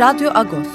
Radyo Agos.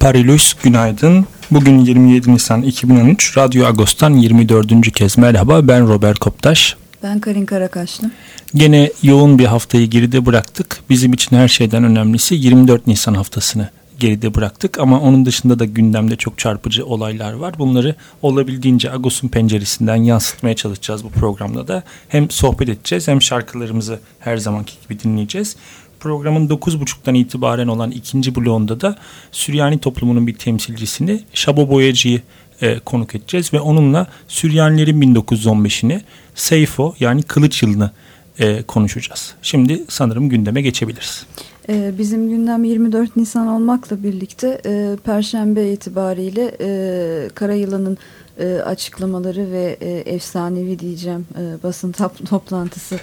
Parilus günaydın. Bugün 27 Nisan 2013 Radyo Agos'tan 24. kez merhaba ben Robert Koptaş. Ben Karin Karakaşlı. Gene yoğun bir haftayı geride bıraktık. Bizim için her şeyden önemlisi 24 Nisan haftasını geride bıraktık ama onun dışında da gündemde çok çarpıcı olaylar var. Bunları olabildiğince Agos'un penceresinden yansıtmaya çalışacağız bu programda da. Hem sohbet edeceğiz hem şarkılarımızı her zamanki gibi dinleyeceğiz. Programın 9.30'dan itibaren olan ikinci bloğunda da Süryani toplumunun bir temsilcisini Şabo Boyacı'yı e, konuk edeceğiz ve onunla Süryanilerin 1915'ini Seyfo yani Kılıç Yılı'nı e, konuşacağız. Şimdi sanırım gündeme geçebiliriz. Ee, bizim gündem 24 Nisan olmakla birlikte e, Perşembe itibariyle e, Karayılan'ın e, açıklamaları ve efsanevi diyeceğim basın toplantısı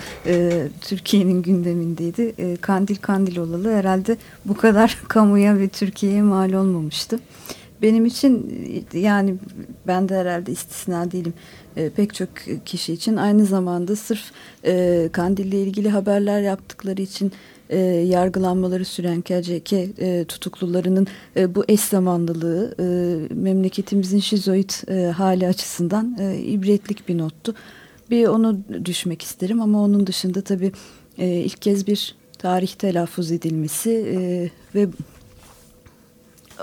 Türkiye'nin gündemindeydi. Kandil kandil olalı herhalde bu kadar kamuya ve Türkiye'ye mal olmamıştı. Benim için yani ben de herhalde istisna değilim. E, pek çok kişi için aynı zamanda sırf e, kandille ilgili haberler yaptıkları için e, yargılanmaları süren KCK e, tutuklularının e, bu eş zamanlılığı e, memleketimizin şizoid e, hali açısından e, ibretlik bir nottu. Bir onu düşmek isterim ama onun dışında tabii e, ilk kez bir tarih telaffuz edilmesi e, ve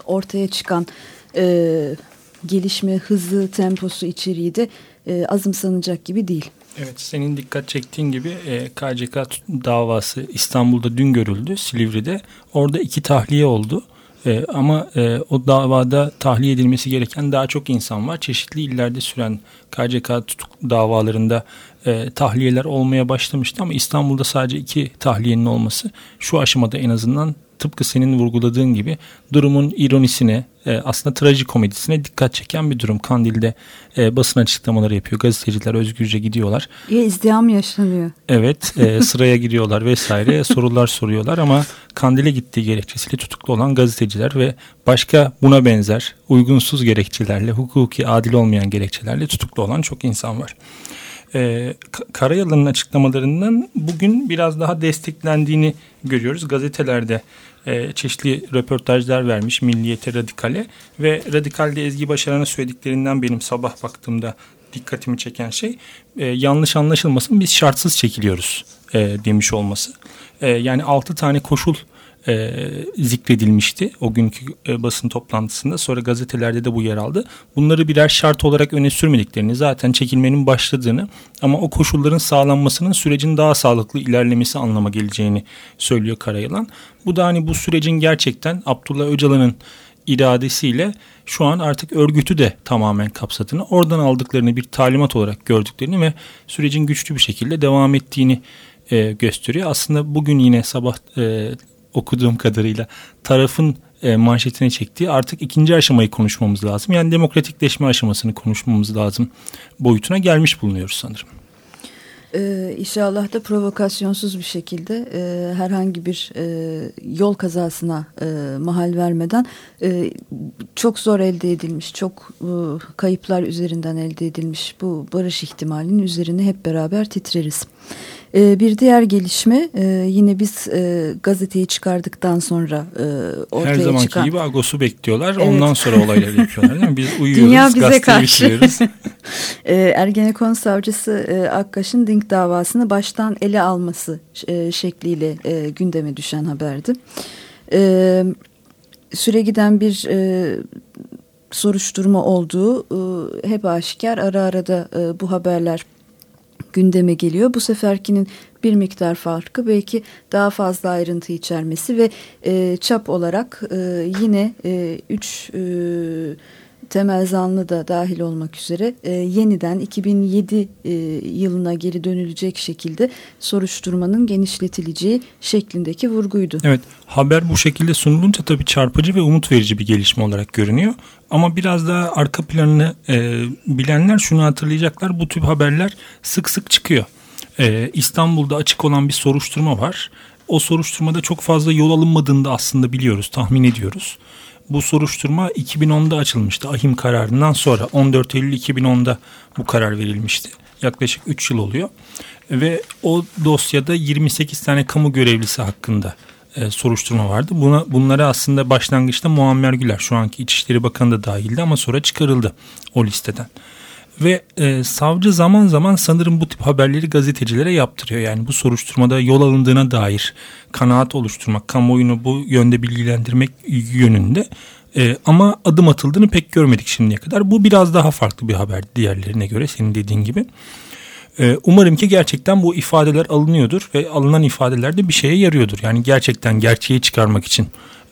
ortaya çıkan e, gelişme hızı, temposu, içeriği de e, azımsanacak gibi değil. Evet senin dikkat çektiğin gibi e, KCK davası İstanbul'da dün görüldü Silivri'de. Orada iki tahliye oldu. E, ama e, o davada tahliye edilmesi gereken daha çok insan var. Çeşitli illerde süren KCK tutuk davalarında e, tahliyeler olmaya başlamıştı ama İstanbul'da sadece iki tahliyenin olması şu aşamada en azından tıpkı senin vurguladığın gibi durumun ironisine e, aslında trajikomedisine dikkat çeken bir durum. Kandil'de e, basın açıklamaları yapıyor. Gazeteciler özgürce gidiyorlar. Ya izdiham yaşanıyor. Evet e, sıraya giriyorlar vesaire sorular soruyorlar ama Kandil'e gittiği gerekçesiyle tutuklu olan gazeteciler ve başka buna benzer uygunsuz gerekçelerle hukuki adil olmayan gerekçelerle tutuklu olan çok insan var e, Karayalı'nın açıklamalarından bugün biraz daha desteklendiğini görüyoruz. Gazetelerde e, çeşitli röportajlar vermiş Milliyete Radikale ve Radikal'de Ezgi Başaran'a söylediklerinden benim sabah baktığımda dikkatimi çeken şey e, yanlış anlaşılmasın biz şartsız çekiliyoruz e, demiş olması. E, yani altı tane koşul e, zikredilmişti o günkü e, basın toplantısında. Sonra gazetelerde de bu yer aldı. Bunları birer şart olarak öne sürmediklerini zaten çekilmenin başladığını ama o koşulların sağlanmasının sürecin daha sağlıklı ilerlemesi anlama geleceğini söylüyor Karayalan. Bu da hani bu sürecin gerçekten Abdullah Öcalan'ın iradesiyle şu an artık örgütü de tamamen kapsadığını, oradan aldıklarını bir talimat olarak gördüklerini ve sürecin güçlü bir şekilde devam ettiğini e, gösteriyor. Aslında bugün yine sabah e, okuduğum kadarıyla tarafın e, manşetine çektiği artık ikinci aşamayı konuşmamız lazım. Yani demokratikleşme aşamasını konuşmamız lazım boyutuna gelmiş bulunuyoruz sanırım. Ee, inşallah da provokasyonsuz bir şekilde e, herhangi bir e, yol kazasına e, mahal vermeden e, çok zor elde edilmiş, çok e, kayıplar üzerinden elde edilmiş bu barış ihtimalinin üzerine hep beraber titreriz. E, bir diğer gelişme e, yine biz e, gazeteyi çıkardıktan sonra e, ortaya Her zamanki çıkan... gibi Agos'u bekliyorlar. Evet. Ondan sonra olayları yapıyorlar değil mi? Biz uyuyoruz, Dünya bize karşı. e, Ergenekon savcısı e, Akkaş'ın Dink davasını baştan ele alması e, şekliyle e, gündeme düşen haberdi. E, süre giden bir e, soruşturma olduğu e, hep aşikar. Ara ara da e, bu haberler gündeme geliyor. Bu seferkinin bir miktar farkı belki daha fazla ayrıntı içermesi ve e, çap olarak e, yine e, üç e, Temel Zanlı da dahil olmak üzere e, yeniden 2007 e, yılına geri dönülecek şekilde soruşturmanın genişletileceği şeklindeki vurguydu. Evet haber bu şekilde sunulunca tabii çarpıcı ve umut verici bir gelişme olarak görünüyor. Ama biraz daha arka planını e, bilenler şunu hatırlayacaklar bu tip haberler sık sık çıkıyor. E, İstanbul'da açık olan bir soruşturma var. O soruşturmada çok fazla yol alınmadığını da aslında biliyoruz, tahmin ediyoruz. Bu soruşturma 2010'da açılmıştı ahim kararından sonra 14 Eylül 2010'da bu karar verilmişti. Yaklaşık 3 yıl oluyor ve o dosyada 28 tane kamu görevlisi hakkında e, soruşturma vardı. Buna bunları aslında başlangıçta Muammer Güler şu anki İçişleri Bakanı da dahildi ama sonra çıkarıldı o listeden. Ve e, savcı zaman zaman sanırım bu tip haberleri gazetecilere yaptırıyor. Yani bu soruşturmada yol alındığına dair kanaat oluşturmak, kamuoyunu bu yönde bilgilendirmek yönünde. E, ama adım atıldığını pek görmedik şimdiye kadar. Bu biraz daha farklı bir haber diğerlerine göre senin dediğin gibi. E, umarım ki gerçekten bu ifadeler alınıyordur ve alınan ifadeler de bir şeye yarıyordur. Yani gerçekten gerçeği çıkarmak için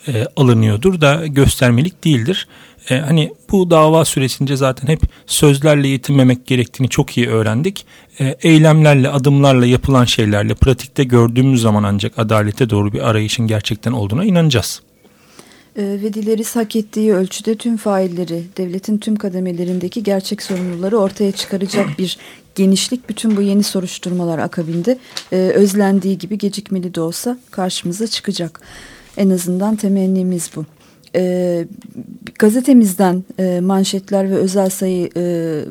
e, alınıyordur da göstermelik değildir. E, hani bu dava süresince zaten hep sözlerle yetinmemek gerektiğini çok iyi öğrendik. E, eylemlerle, adımlarla yapılan şeylerle pratikte gördüğümüz zaman ancak adalete doğru bir arayışın gerçekten olduğuna inanacağız. E, ve dileriz hak ettiği ölçüde tüm failleri, devletin tüm kademelerindeki gerçek sorumluları ortaya çıkaracak bir genişlik bütün bu yeni soruşturmalar akabinde e, özlendiği gibi gecikmeli de olsa karşımıza çıkacak. En azından temennimiz bu. E, gazetemizden e, manşetler ve özel sayı e,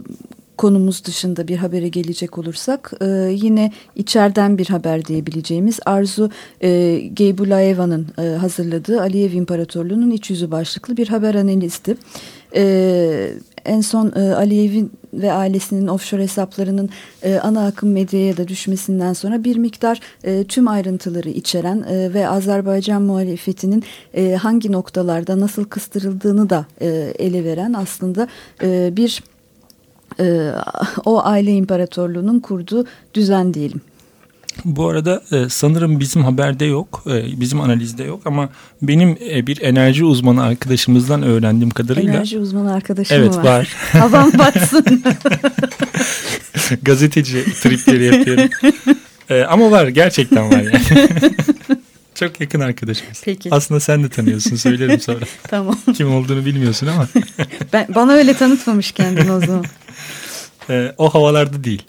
konumuz dışında bir habere gelecek olursak e, yine içeriden bir haber diyebileceğimiz Arzu e, Geybulayeva'nın e, hazırladığı Aliyev İmparatorluğu'nun iç yüzü başlıklı bir haber analisti. E, en son e, Aliyev'in ve ailesinin offshore hesaplarının e, ana akım medyaya da düşmesinden sonra bir miktar e, tüm ayrıntıları içeren e, ve Azerbaycan muhalefetinin e, hangi noktalarda nasıl kıstırıldığını da e, ele veren aslında e, bir e, o aile imparatorluğunun kurduğu düzen diyelim. Bu arada e, sanırım bizim haberde yok, e, bizim analizde yok ama benim e, bir enerji uzmanı arkadaşımızdan öğrendiğim kadarıyla... Enerji uzmanı arkadaşım evet, var. var. Havam batsın. Gazeteci tripleri yapıyorum. E, ama var, gerçekten var yani. Çok yakın arkadaşımız. Peki. Aslında sen de tanıyorsun, söylerim sonra. tamam. Kim olduğunu bilmiyorsun ama. ben, bana öyle tanıtmamış kendini o zaman. E, o havalarda değil.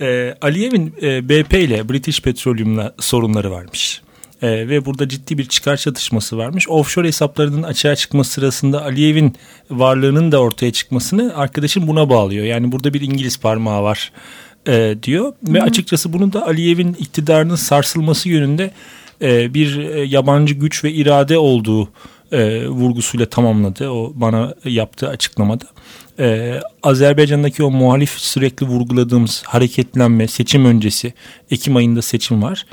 E, Aliyev'in e, BP ile British Petroleum'la sorunları varmış. E, ve burada ciddi bir çıkar çatışması varmış. Offshore hesaplarının açığa çıkması sırasında Aliyev'in varlığının da ortaya çıkmasını arkadaşım buna bağlıyor. Yani burada bir İngiliz parmağı var e, diyor. Hı hı. Ve açıkçası bunu da Aliyev'in iktidarının sarsılması yönünde e, bir e, yabancı güç ve irade olduğu e, vurgusuyla tamamladı. O bana yaptığı açıklamada e, Azerbaycan'daki o muhalif sürekli vurguladığımız hareketlenme seçim öncesi Ekim ayında seçim var.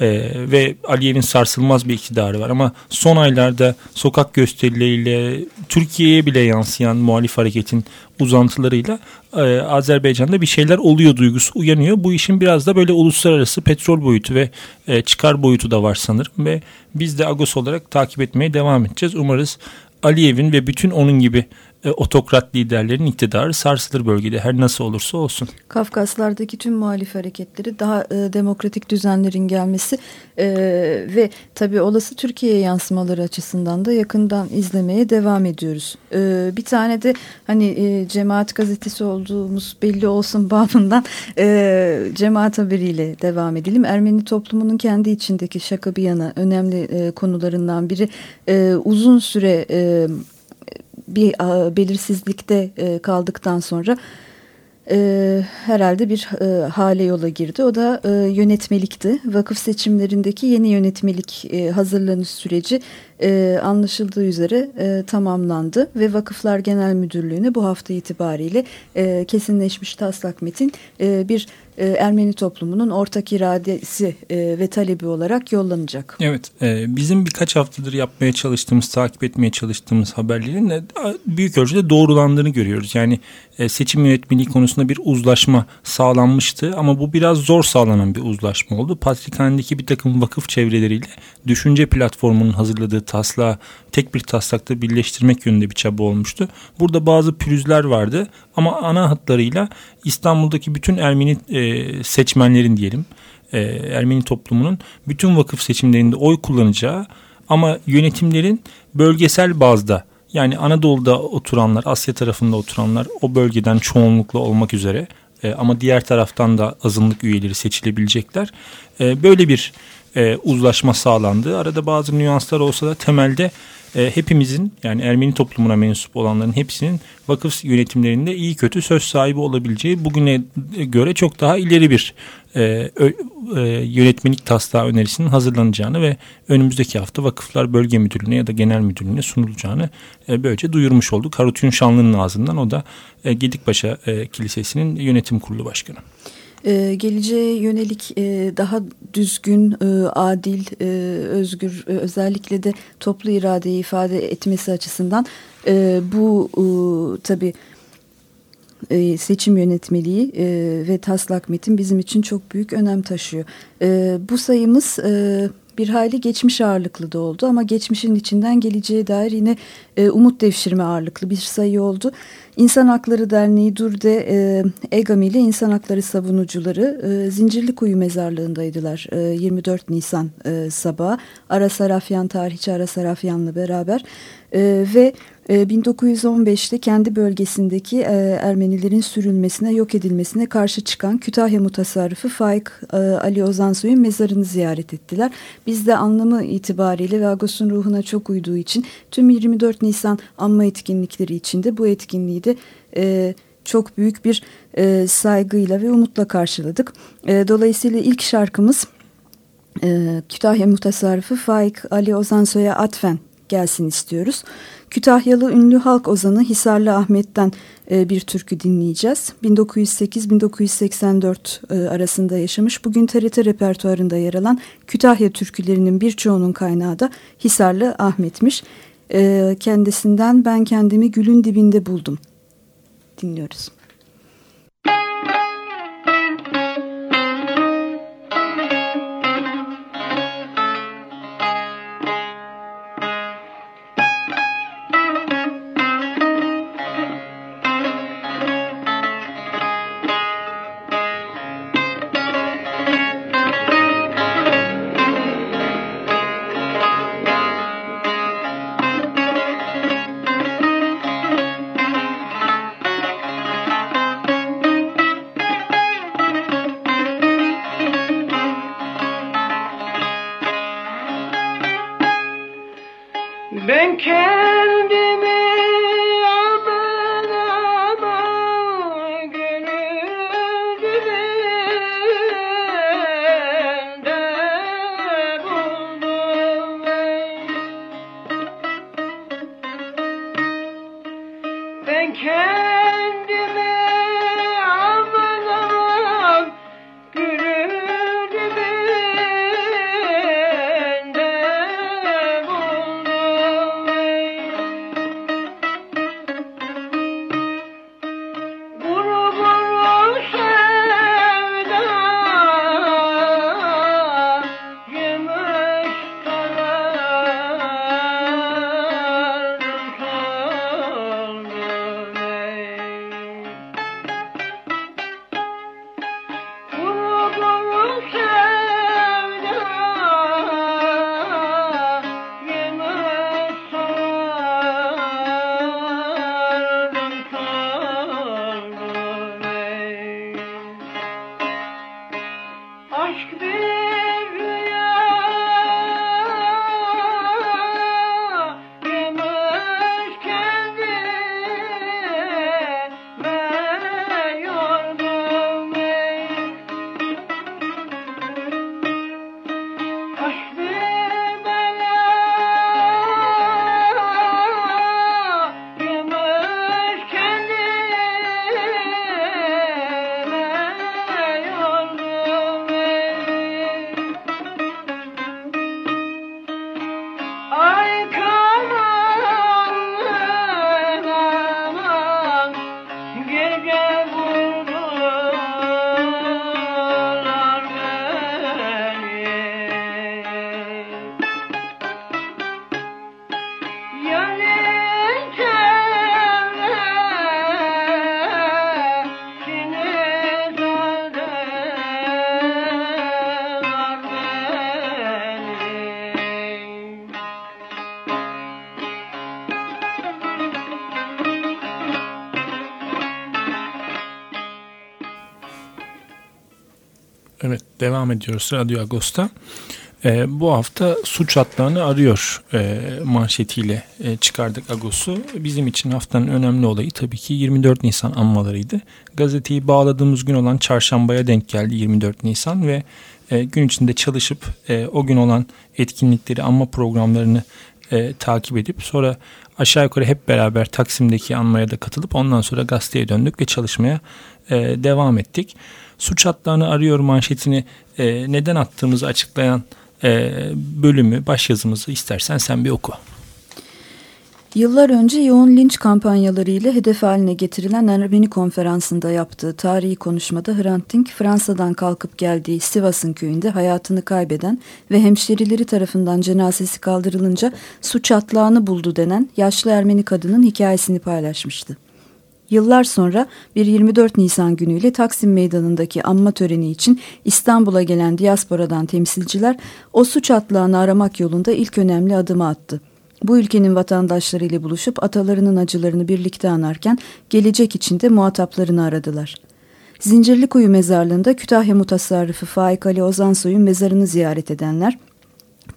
Ee, ve Aliyev'in sarsılmaz bir iktidarı var ama son aylarda sokak gösterileriyle Türkiye'ye bile yansıyan muhalif hareketin uzantılarıyla e, Azerbaycan'da bir şeyler oluyor duygusu uyanıyor. Bu işin biraz da böyle uluslararası petrol boyutu ve e, çıkar boyutu da var sanırım ve biz de Agos olarak takip etmeye devam edeceğiz. Umarız Aliyev'in ve bütün onun gibi e, otokrat liderlerin iktidarı sarsılır bölgede her nasıl olursa olsun. Kafkaslardaki tüm muhalif hareketleri daha e, demokratik düzenlerin gelmesi e, ve tabii olası Türkiye'ye yansımaları açısından da yakından izlemeye devam ediyoruz. E, bir tane de hani e, cemaat gazetesi olduğumuz belli olsun babından e, cemaat haberiyle devam edelim. Ermeni toplumunun kendi içindeki şaka bir yana önemli e, konularından biri e, uzun süre... E, bir belirsizlikte e, kaldıktan sonra e, herhalde bir e, hale yola girdi. O da yönetmelikti. Vakıf seçimlerindeki yeni yönetmelik hazırlanış süreci anlaşıldığı üzere tamamlandı ve Vakıflar Genel Müdürlüğü'ne bu hafta itibariyle kesinleşmiş taslak metin bir e, Ermeni toplumunun ortak iradesi e, ve talebi olarak yollanacak. Evet, e, bizim birkaç haftadır yapmaya çalıştığımız, takip etmeye çalıştığımız haberlerin de büyük ölçüde doğrulandığını görüyoruz. Yani seçim yönetmeliği konusunda bir uzlaşma sağlanmıştı ama bu biraz zor sağlanan bir uzlaşma oldu. Patrikhane'deki bir takım vakıf çevreleriyle düşünce platformunun hazırladığı taslağı tek bir taslakta birleştirmek yönünde bir çaba olmuştu. Burada bazı pürüzler vardı ama ana hatlarıyla İstanbul'daki bütün Ermeni e, seçmenlerin diyelim e, Ermeni toplumunun bütün vakıf seçimlerinde oy kullanacağı ama yönetimlerin bölgesel bazda yani Anadolu'da oturanlar, Asya tarafında oturanlar o bölgeden çoğunlukla olmak üzere e, ama diğer taraftan da azınlık üyeleri seçilebilecekler. E, böyle bir e, uzlaşma sağlandı. Arada bazı nüanslar olsa da temelde e, hepimizin yani Ermeni toplumuna mensup olanların hepsinin vakıf yönetimlerinde iyi kötü söz sahibi olabileceği bugüne göre çok daha ileri bir e, ö, e, yönetmelik taslağı önerisinin hazırlanacağını ve önümüzdeki hafta Vakıflar Bölge Müdürlüğü'ne ya da Genel Müdürlüğü'ne sunulacağını e, böylece duyurmuş olduk. Harut Şanlı'nın ağzından o da e, Gedikpaşa e, Kilisesi'nin yönetim kurulu başkanı. Ee, geleceğe yönelik e, daha düzgün, e, adil, e, özgür, e, özellikle de toplu iradeyi ifade etmesi açısından e, bu e, tabii e, seçim yönetmeliği e, ve taslak metin bizim için çok büyük önem taşıyor. E, bu sayımız bir hayli geçmiş ağırlıklı da oldu ama geçmişin içinden geleceğe dair yine umut devşirme ağırlıklı bir sayı oldu. İnsan Hakları Derneği Dur'de e, EGAM ile İnsan Hakları Savunucuları e, Zincirlikuyu Mezarlığı'ndaydılar e, 24 Nisan sabahı. Ara Sarafyan tarihçi Ara Sarafyan'la beraber e, ve 1915'te ee, kendi bölgesindeki e, Ermenilerin sürülmesine, yok edilmesine karşı çıkan Kütahya Mutasarrıfı Faik e, Ali Ozansoy'un mezarını ziyaret ettiler. Biz de anlamı itibariyle ve Agos'un ruhuna çok uyduğu için tüm 24 Nisan anma etkinlikleri içinde bu etkinliği de e, çok büyük bir saygıyla ve umutla karşıladık. dolayısıyla ilk şarkımız Kütahya Mutasarrıfı Faik Ali Ozansoy'a atfen gelsin istiyoruz. Kütahyalı ünlü halk ozanı Hisarlı Ahmet'ten e, bir türkü dinleyeceğiz. 1908-1984 e, arasında yaşamış. Bugün TRT repertuarında yer alan Kütahya türkülerinin birçoğunun kaynağı da Hisarlı Ahmet'miş. E, kendisinden ben kendimi gülün dibinde buldum. Dinliyoruz. Evet devam ediyoruz Radyo Agos'ta. E, bu hafta suç hatlarını arıyor e, manşetiyle e, çıkardık Agos'u. Bizim için haftanın önemli olayı tabii ki 24 Nisan anmalarıydı. Gazeteyi bağladığımız gün olan çarşambaya denk geldi 24 Nisan ve e, gün içinde çalışıp e, o gün olan etkinlikleri anma programlarını e, takip edip sonra aşağı yukarı hep beraber Taksim'deki anmaya da katılıp ondan sonra gazeteye döndük ve çalışmaya e, devam ettik. Suç hatlarını arıyor manşetini e, neden attığımızı açıklayan e, bölümü, başyazımızı istersen sen bir oku. Yıllar önce yoğun linç kampanyaları ile hedef haline getirilen Ermeni konferansında yaptığı tarihi konuşmada Hrant Dink, Fransa'dan kalkıp geldiği Sivas'ın köyünde hayatını kaybeden ve hemşerileri tarafından cenazesi kaldırılınca suç atlağını buldu denen yaşlı Ermeni kadının hikayesini paylaşmıştı. Yıllar sonra bir 24 Nisan günüyle Taksim Meydanı'ndaki anma töreni için İstanbul'a gelen diasporadan temsilciler o suç atlağını aramak yolunda ilk önemli adımı attı. Bu ülkenin vatandaşlarıyla buluşup atalarının acılarını birlikte anarken gelecek için de muhataplarını aradılar. Zincirlikuyu mezarlığında Kütahya mutasarrıfı Faik Ali Ozansoy'un mezarını ziyaret edenler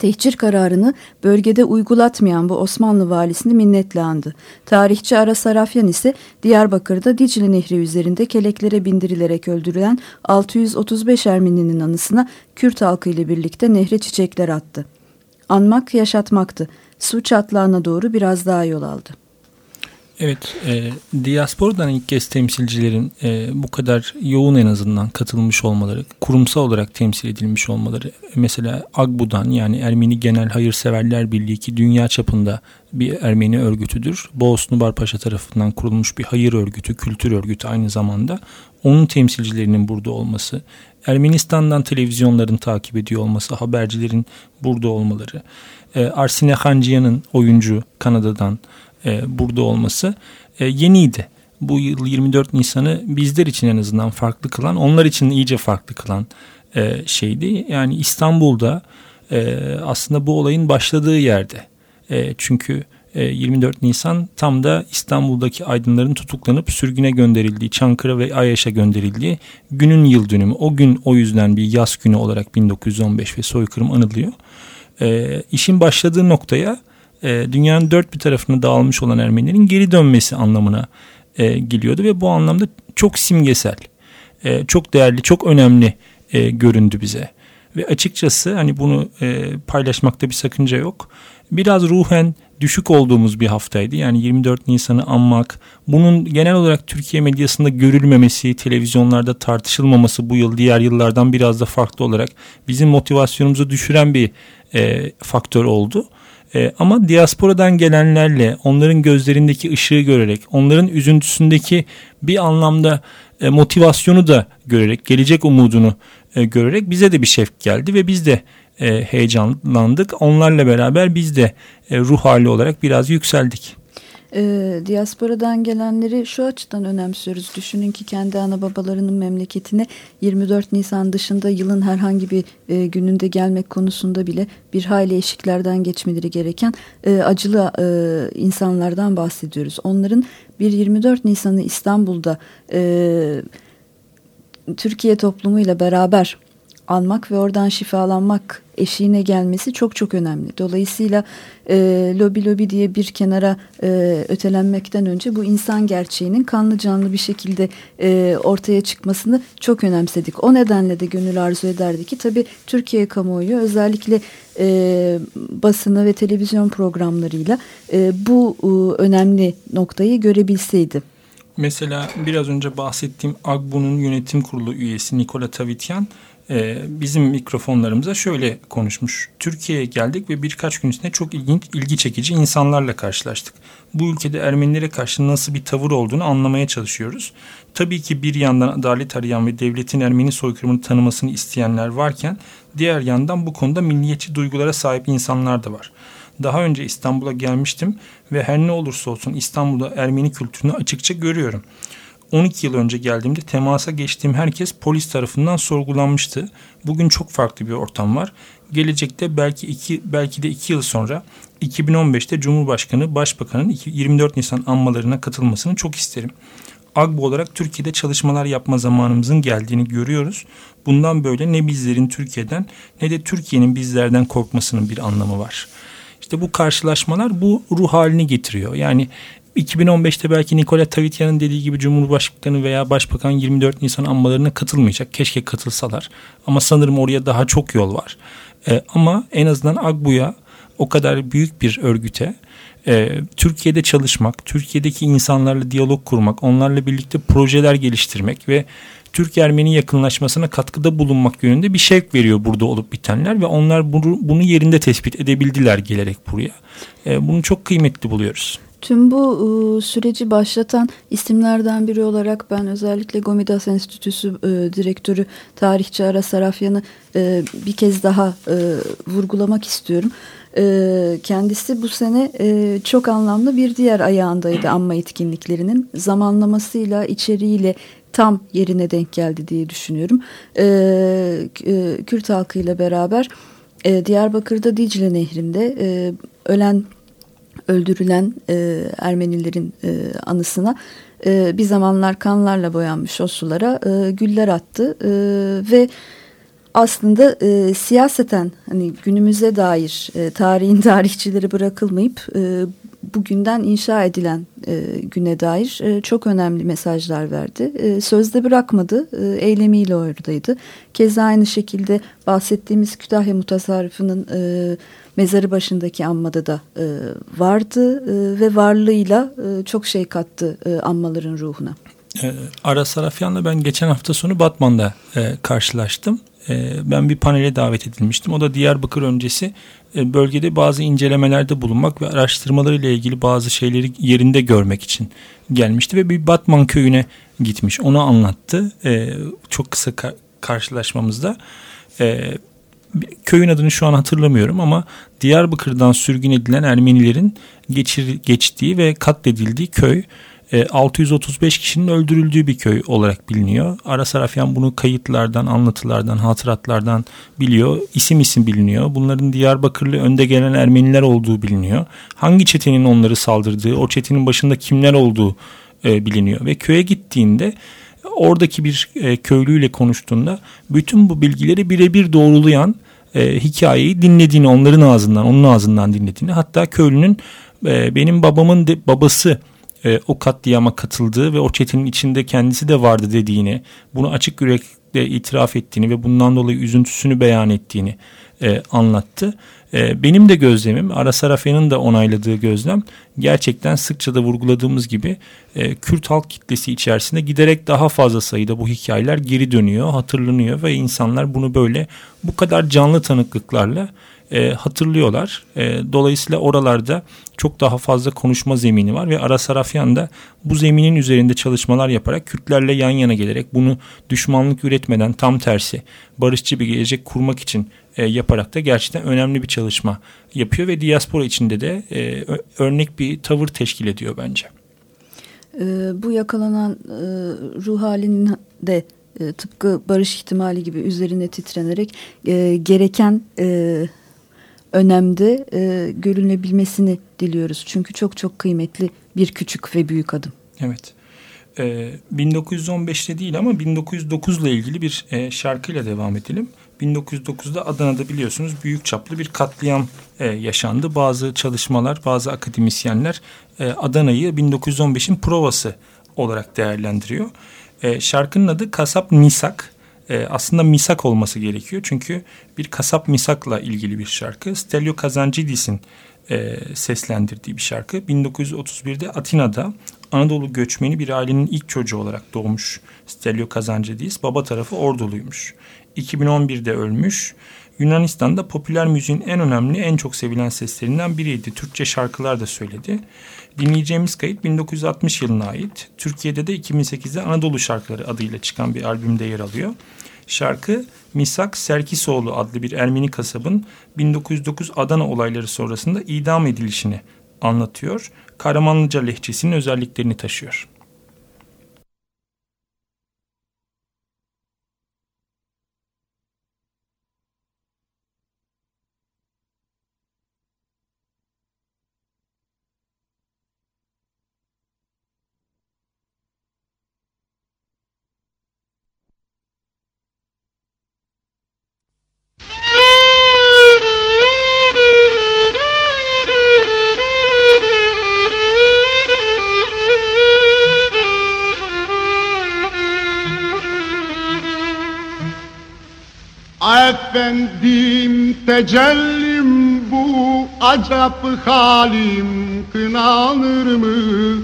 Tehcir kararını bölgede uygulatmayan bu Osmanlı valisini minnetle andı. Tarihçi Ara Sarafyan ise Diyarbakır'da Dicle Nehri üzerinde keleklere bindirilerek öldürülen 635 Ermeninin anısına Kürt halkı ile birlikte nehre çiçekler attı. Anmak yaşatmaktı. Su çatlağına doğru biraz daha yol aldı. Evet, e, diasporadan ilk kez temsilcilerin e, bu kadar yoğun en azından katılmış olmaları, kurumsal olarak temsil edilmiş olmaları, mesela Agbu'dan yani Ermeni Genel Hayırseverler Birliği ki dünya çapında bir Ermeni örgütüdür. Boğaz Nubar Paşa tarafından kurulmuş bir hayır örgütü, kültür örgütü aynı zamanda. Onun temsilcilerinin burada olması, Ermenistan'dan televizyonların takip ediyor olması, habercilerin burada olmaları, e, Arsine Hancıyan'ın oyuncu Kanada'dan, e, burada olması e, yeniydi. Bu yıl 24 Nisan'ı bizler için en azından farklı kılan, onlar için iyice farklı kılan e, şeydi. Yani İstanbul'da aslında bu olayın başladığı yerde. Çünkü 24 e, Nisan tam da İstanbul'daki aydınların tutuklanıp sürgüne gönderildiği, Çankırı ve Ayaş'a gönderildiği günün yıl dönümü. O gün o yüzden bir yaz günü olarak 1915 ve soykırım anılıyor. E, işin başladığı noktaya e, dünyanın dört bir tarafına dağılmış olan Ermenilerin geri dönmesi anlamına e, geliyordu ve bu anlamda çok simgesel, e, çok değerli, çok önemli e, göründü bize. Ve açıkçası hani bunu e, paylaşmakta bir sakınca yok. Biraz ruhen düşük olduğumuz bir haftaydı. Yani 24 Nisan'ı anmak, bunun genel olarak Türkiye medyasında görülmemesi, televizyonlarda tartışılmaması bu yıl diğer yıllardan biraz da farklı olarak bizim motivasyonumuzu düşüren bir e, faktör oldu. E, ama diasporadan gelenlerle onların gözlerindeki ışığı görerek, onların üzüntüsündeki bir anlamda e, motivasyonu da görerek, gelecek umudunu e, görerek bize de bir şevk geldi ve biz de e, heyecanlandık. Onlarla beraber biz de e, ruh hali olarak biraz yükseldik e, diasporadan gelenleri şu açıdan önemsiyoruz. Düşünün ki kendi ana babalarının memleketine 24 Nisan dışında yılın herhangi bir e, gününde gelmek konusunda bile bir hayli eşiklerden geçmeleri gereken e, acılı e, insanlardan bahsediyoruz. Onların bir 24 Nisan'ı İstanbul'da e, Türkiye toplumuyla beraber almak ve oradan şifalanmak eşiğine gelmesi çok çok önemli. Dolayısıyla e, lobi lobi diye bir kenara e, ötelenmekten önce bu insan gerçeğinin kanlı canlı bir şekilde e, ortaya çıkmasını çok önemsedik. O nedenle de gönül arzu ederdi ki tabii Türkiye kamuoyu özellikle e, basını ve televizyon programlarıyla e, bu e, önemli noktayı görebilseydi. Mesela biraz önce bahsettiğim Agbu'nun yönetim kurulu üyesi Nikola Tavityan e, bizim mikrofonlarımıza şöyle konuşmuş. Türkiye'ye geldik ve birkaç gün içinde çok ilginç, ilgi çekici insanlarla karşılaştık. Bu ülkede Ermenilere karşı nasıl bir tavır olduğunu anlamaya çalışıyoruz. Tabii ki bir yandan adalet arayan ve devletin Ermeni soykırımını tanımasını isteyenler varken diğer yandan bu konuda milliyetçi duygulara sahip insanlar da var. Daha önce İstanbul'a gelmiştim ve her ne olursa olsun İstanbul'da Ermeni kültürünü açıkça görüyorum. 12 yıl önce geldiğimde temasa geçtiğim herkes polis tarafından sorgulanmıştı. Bugün çok farklı bir ortam var. Gelecekte belki iki belki de iki yıl sonra 2015'te Cumhurbaşkanı Başbakanın 24 Nisan anmalarına katılmasını çok isterim. AGBO olarak Türkiye'de çalışmalar yapma zamanımızın geldiğini görüyoruz. Bundan böyle ne bizlerin Türkiye'den ne de Türkiye'nin bizlerden korkmasının bir anlamı var. İşte bu karşılaşmalar bu ruh halini getiriyor. Yani 2015'te belki Nikola Tavityan'ın dediği gibi Cumhurbaşkanı veya Başbakan 24 Nisan anmalarına katılmayacak. Keşke katılsalar. Ama sanırım oraya daha çok yol var. E, ama en azından Agbu'ya o kadar büyük bir örgüte e, Türkiye'de çalışmak, Türkiye'deki insanlarla diyalog kurmak, onlarla birlikte projeler geliştirmek ve Türk-Ermeni yakınlaşmasına katkıda bulunmak yönünde bir şevk veriyor burada olup bitenler ve onlar bunu, bunu yerinde tespit edebildiler gelerek buraya. E, bunu çok kıymetli buluyoruz. Tüm bu e, süreci başlatan isimlerden biri olarak ben özellikle Gomidas Enstitüsü e, direktörü tarihçi Ara Sarafyan'ı e, bir kez daha e, vurgulamak istiyorum. E, kendisi bu sene e, çok anlamlı bir diğer ayağındaydı anma etkinliklerinin zamanlamasıyla içeriğiyle tam yerine denk geldi diye düşünüyorum. E, Kürt halkıyla beraber e, Diyarbakır'da Dicle Nehri'nde e, ölen öldürülen e, Ermenilerin e, anısına e, bir zamanlar kanlarla boyanmış o sulara e, güller attı e, ve aslında e, siyaseten hani günümüze dair e, tarihin tarihçileri bırakılmayıp e, bugünden inşa edilen e, güne dair e, çok önemli mesajlar verdi. E, sözde bırakmadı, e, eylemiyle oradaydı. Keza aynı şekilde bahsettiğimiz Kütahya Mutasarrıfı'nın e, mezarı başındaki anmada da e, vardı e, ve varlığıyla e, çok şey kattı e, anmaların ruhuna. E, Ara Sarafyan'la ben geçen hafta sonu Batman'da e, karşılaştım. E, ben bir panele davet edilmiştim. O da Diyarbakır öncesi e, bölgede bazı incelemelerde bulunmak ve araştırmalarıyla ilgili bazı şeyleri yerinde görmek için gelmişti ve bir Batman köyüne gitmiş. Onu anlattı. E, çok kısa ka- karşılaşmamızda. E, köyün adını şu an hatırlamıyorum ama Diyarbakır'dan sürgün edilen Ermenilerin geçir, geçtiği ve katledildiği köy 635 e, kişinin öldürüldüğü bir köy olarak biliniyor. Ara Sarafyan bunu kayıtlardan, anlatılardan, hatıratlardan biliyor. İsim isim biliniyor. Bunların Diyarbakırlı önde gelen Ermeniler olduğu biliniyor. Hangi çetenin onları saldırdığı, o çetenin başında kimler olduğu e, biliniyor. Ve köye gittiğinde oradaki bir e, köylüyle konuştuğunda bütün bu bilgileri birebir doğrulayan hikayeyi dinlediğini onların ağzından onun ağzından dinlediğini hatta köylünün benim babamın de, babası e, o katliama katıldığı ve o çetenin içinde kendisi de vardı dediğini bunu açık yürekle itiraf ettiğini ve bundan dolayı üzüntüsünü beyan ettiğini e, anlattı. E, benim de gözlemim Aras Arafyan'ın da onayladığı gözlem gerçekten sıkça da vurguladığımız gibi e, Kürt halk kitlesi içerisinde giderek daha fazla sayıda bu hikayeler geri dönüyor, hatırlanıyor ve insanlar bunu böyle bu kadar canlı tanıklıklarla e, hatırlıyorlar. E, dolayısıyla oralarda çok daha fazla konuşma zemini var ve Aras Arafyan da bu zeminin üzerinde çalışmalar yaparak Kürtlerle yan yana gelerek bunu düşmanlık üretmeden tam tersi barışçı bir gelecek kurmak için e, yaparak da gerçekten önemli bir çalışma yapıyor ve diaspora içinde de e, örnek bir tavır teşkil ediyor bence. E, bu yakalanan e, ruh halinin de e, tıpkı barış ihtimali gibi üzerine titrenerek e, gereken e, önemde e, görünebilmesini diliyoruz. Çünkü çok çok kıymetli bir küçük ve büyük adım. Evet. Ee, 1915'te değil ama 1909 ile ilgili bir e, şarkıyla devam edelim. 1909'da Adana'da biliyorsunuz büyük çaplı bir katliam e, yaşandı. Bazı çalışmalar, bazı akademisyenler e, Adana'yı 1915'in provası olarak değerlendiriyor. E, şarkının adı Kasap Nisak. E, aslında misak olması gerekiyor. Çünkü bir kasap misakla ilgili bir şarkı. Stelio Kazancidis'in e, seslendirdiği bir şarkı. 1931'de Atina'da Anadolu göçmeni bir ailenin ilk çocuğu olarak doğmuş Stelio Kazancidis. Baba tarafı Orduluymuş. 2011'de ölmüş. Yunanistan'da popüler müziğin en önemli, en çok sevilen seslerinden biriydi. Türkçe şarkılar da söyledi. Dinleyeceğimiz kayıt 1960 yılına ait. Türkiye'de de 2008'de Anadolu Şarkıları adıyla çıkan bir albümde yer alıyor. Şarkı Misak Serkisoğlu adlı bir Ermeni kasabın 1909 Adana olayları sonrasında idam edilişini anlatıyor. Karamanlıca lehçesinin özelliklerini taşıyor. Tecellim bu acap halim kınanır mı?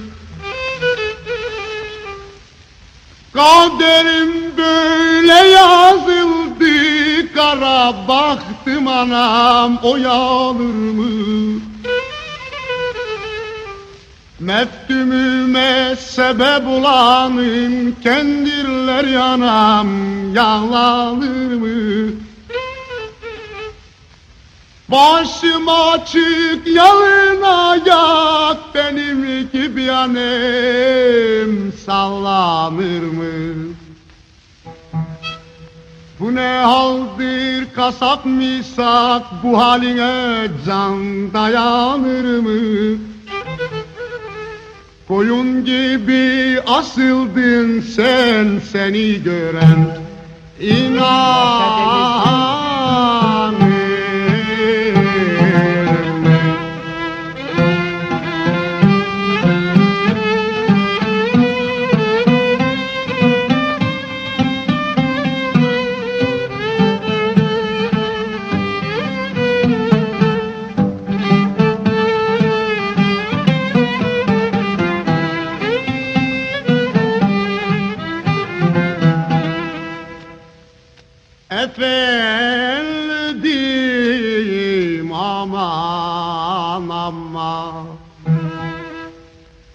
Kaderim böyle yazıldı kara baktım anam oyanır mı? Meftümüme sebep olanın kendirler yanam yağlanır mı? Başım açık yalın ayak benim gibi annem sallanır mı? Bu ne haldir kasap misak bu haline can dayanır mı? Koyun gibi asıldın sen seni gören inanır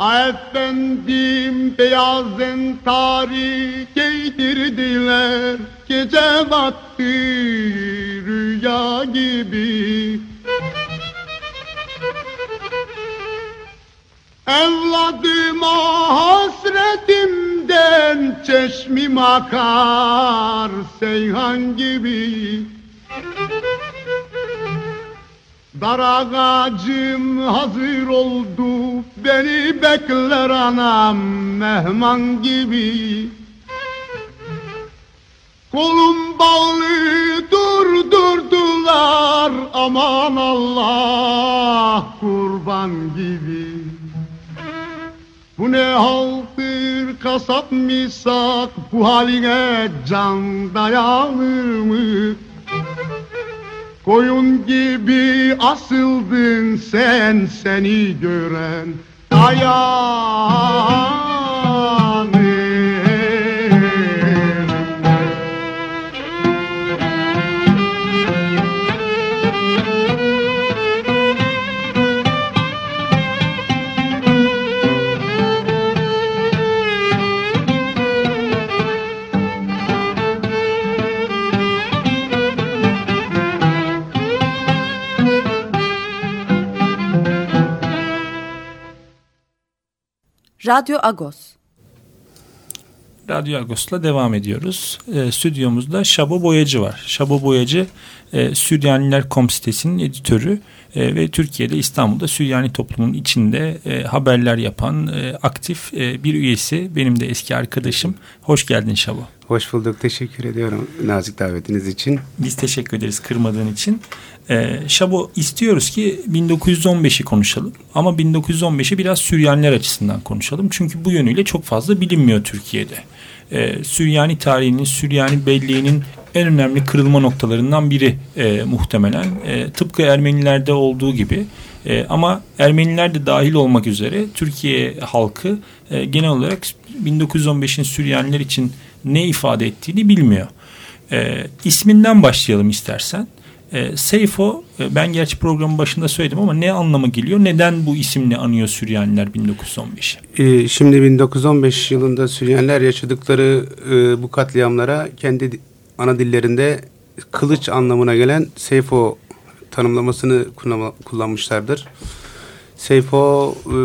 Efendim beyaz entari giydirdiler Gece vakti rüya gibi. Evladıma hasretimden çeşmim akar Seyhan gibi Dar ağacım hazır oldu. Beni bekler anam mehman gibi. Kolum bağlı durdurdular Aman Allah kurban gibi. Bu ne haldır kasap misak? Bu haline can dayanır mı? Koyun gibi asıldın sen seni gören dayanır Radyo Agos. Radyo Agos'la devam ediyoruz. E, stüdyomuzda Şabo Boyacı var. Şabo Boyacı e, Süryaniler.com sitesinin editörü e, ve Türkiye'de İstanbul'da Süryani toplumunun içinde e, haberler yapan e, aktif e, bir üyesi. Benim de eski arkadaşım. Hoş geldin Şabo. Hoş bulduk. Teşekkür ediyorum nazik davetiniz için. Biz teşekkür ederiz kırmadığın için. Ee, Şabo istiyoruz ki 1915'i konuşalım ama 1915'i biraz Süryaniler açısından konuşalım. Çünkü bu yönüyle çok fazla bilinmiyor Türkiye'de. Ee, Süryani tarihinin, Süryani belleğinin en önemli kırılma noktalarından biri e, muhtemelen. E, tıpkı Ermenilerde olduğu gibi e, ama Ermeniler de dahil olmak üzere Türkiye halkı e, genel olarak 1915'in Süryaniler için ne ifade ettiğini bilmiyor. E, isminden başlayalım istersen. E, Seyfo e, ben gerçi programın başında söyledim ama ne anlama geliyor? Neden bu isimle anıyor Süryaniler 1915'i? Ee, şimdi 1915 yılında Süryaniler yaşadıkları e, bu katliamlara kendi di- ana dillerinde kılıç anlamına gelen Seyfo tanımlamasını kullanmışlardır. Seyfo e,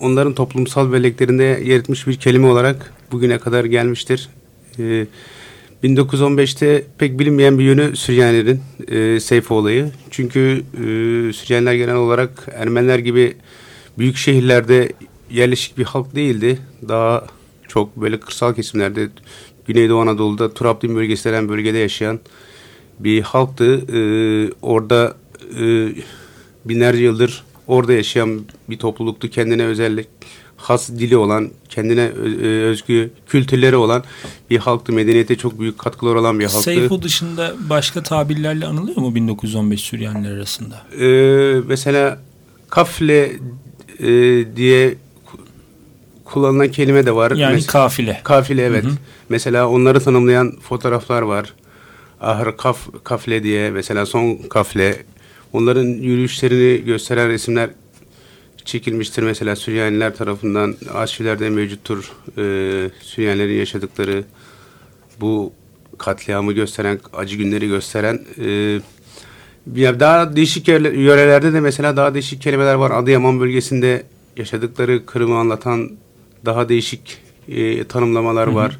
onların toplumsal belleklerinde yer etmiş bir kelime olarak bugüne kadar gelmiştir. E, 1915'te pek bilinmeyen bir yönü Süryanilerin e, Seyfo olayı. Çünkü e, Süryaniler genel olarak Ermeniler gibi büyük şehirlerde yerleşik bir halk değildi. Daha çok böyle kırsal kesimlerde Güneydoğu Anadolu'da Turaplin bölgesi denen bölgede yaşayan bir halktı. E, orada e, binlerce yıldır orada yaşayan bir topluluktu. Kendine özellik has dili olan, kendine ö- ö- özgü kültürleri olan bir halktı. Medeniyete çok büyük katkıları olan bir halktı. Seyfo dışında başka tabirlerle anılıyor mu 1915 Süryaniler arasında? Ee, mesela kafle e, diye ku- kullanılan kelime de var. Yani Mes- kafile. Kafile evet. Hı hı. Mesela onları tanımlayan fotoğraflar var. Ahır kaf, kafle diye mesela son kafle. Onların yürüyüşlerini gösteren resimler çekilmiştir. Mesela Süryaniler tarafından arşivlerde mevcuttur. Ee, Süryanilerin yaşadıkları bu katliamı gösteren, acı günleri gösteren e, ya daha değişik yörelerde de mesela daha değişik kelimeler var. Adıyaman bölgesinde yaşadıkları Kırım'ı anlatan daha değişik e, tanımlamalar var.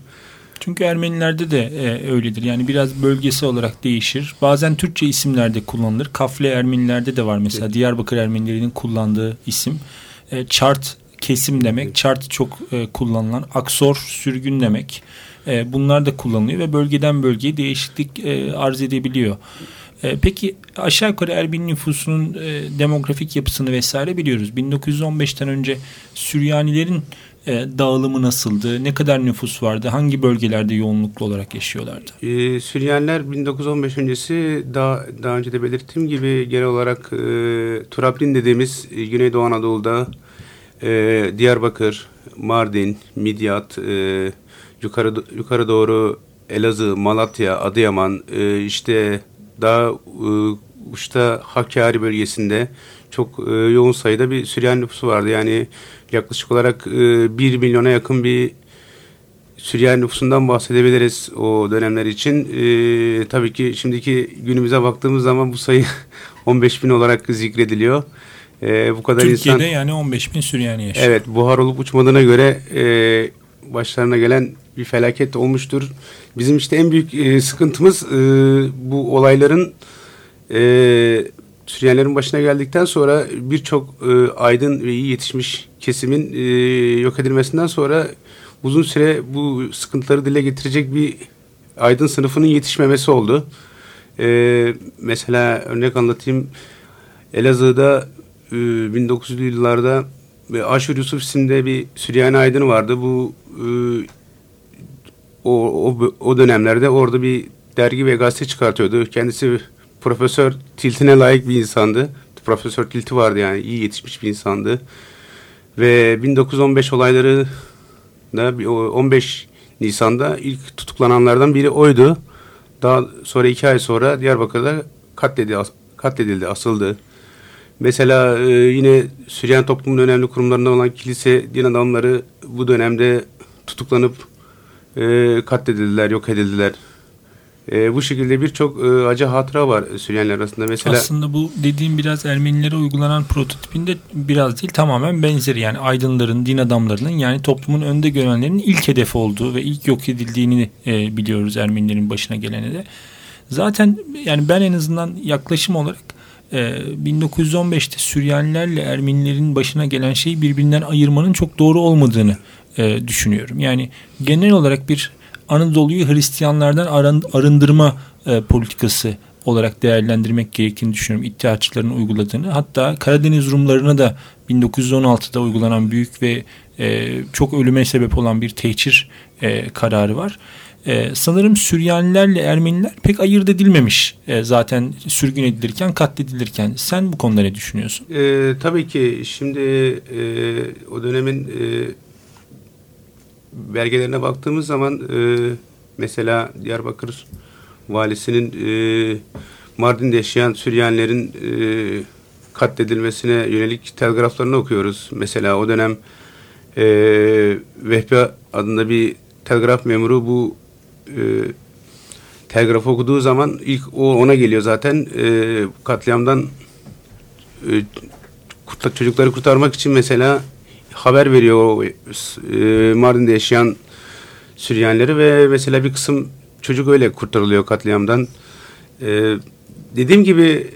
Çünkü Ermenilerde de e, öyledir. Yani biraz bölgesi olarak değişir. Bazen Türkçe isimlerde kullanılır. Kafle Ermenilerde de var mesela. Diyarbakır Ermenilerinin kullandığı isim. E, çart kesim demek. Çart çok e, kullanılan. Aksor sürgün demek. E, bunlar da kullanılıyor ve bölgeden bölgeye değişiklik e, arz edebiliyor. E, peki aşağı yukarı Erbil nüfusunun e, demografik yapısını vesaire biliyoruz. 1915'ten önce Süryanilerin e, dağılımı nasıldı? Ne kadar nüfus vardı? Hangi bölgelerde yoğunluklu olarak yaşıyorlardı? Ee, Süryaniler 1915 öncesi daha, daha önce de belirttiğim gibi genel olarak e, Turablin dediğimiz e, Güneydoğu Anadolu'da e, Diyarbakır, Mardin, Midyat, e, yukarı yukarı doğru Elazığ, Malatya, Adıyaman, e, işte daha e, uçta Hakkari bölgesinde çok e, yoğun sayıda bir Süryani nüfusu vardı. Yani yaklaşık olarak e, 1 milyona yakın bir Süryani nüfusundan bahsedebiliriz o dönemler için. Ee, tabii ki şimdiki günümüze baktığımız zaman bu sayı 15 bin olarak zikrediliyor. Ee, bu kadar Türkiye'de insan... yani 15 bin Süryani yaşıyor. Evet buhar olup uçmadığına göre e, başlarına gelen bir felaket olmuştur. Bizim işte en büyük e, sıkıntımız e, bu olayların e, Süryanilerin başına geldikten sonra birçok e, aydın ve iyi yetişmiş kesimin e, yok edilmesinden sonra uzun süre bu sıkıntıları dile getirecek bir aydın sınıfının yetişmemesi oldu. E, mesela örnek anlatayım. Elazığ'da e, 1900'lü yıllarda ve Aşur Yusuf isimde bir Süryani aydını vardı. Bu e, o, o, o dönemlerde orada bir dergi ve gazete çıkartıyordu. Kendisi Profesör Tiltine layık bir insandı. Profesör Tilti vardı yani iyi yetişmiş bir insandı. Ve 1915 olayları da bir- o 15 Nisan'da ilk tutuklananlardan biri oydu. Daha sonra iki ay sonra Diyarbakır'da katledildi, katledildi asıldı. Mesela e, yine Süryani toplumun önemli kurumlarından olan kilise din adamları bu dönemde tutuklanıp e, katledildiler, yok edildiler. E, bu şekilde birçok e, acı hatıra var Süryaniler arasında. Mesela Aslında bu dediğim biraz Ermenilere uygulanan prototipinde biraz değil tamamen benzeri. Yani aydınların, din adamlarının yani toplumun önde görenlerinin ilk hedef olduğu ve ilk yok edildiğini e, biliyoruz Ermenilerin başına gelene de. Zaten yani ben en azından yaklaşım olarak e, 1915'te Süryanilerle Ermenilerin başına gelen şeyi birbirinden ayırmanın çok doğru olmadığını e, düşünüyorum. Yani genel olarak bir Anadolu'yu Hristiyanlardan arındırma e, politikası olarak değerlendirmek gerektiğini düşünüyorum. İttihatçıların uyguladığını. Hatta Karadeniz Rumlarına da 1916'da uygulanan büyük ve e, çok ölüme sebep olan bir tehcir e, kararı var. E, sanırım Süryanilerle Ermeniler pek ayırt edilmemiş e, zaten sürgün edilirken, katledilirken. Sen bu konuda ne düşünüyorsun? E, tabii ki şimdi e, o dönemin e, belgelerine baktığımız zaman e, mesela Diyarbakır valisinin e, Mardin'de yaşayan Süryanilerin e, katledilmesine yönelik telgraflarını okuyoruz. Mesela o dönem e, Vehbi adında bir telgraf memuru bu e, telgrafı okuduğu zaman ilk o ona geliyor zaten e, katliamdan e, kurtar- çocukları kurtarmak için mesela haber veriyor e, Mardin'de yaşayan Süryanileri ve mesela bir kısım çocuk öyle kurtarılıyor katliamdan. E, dediğim gibi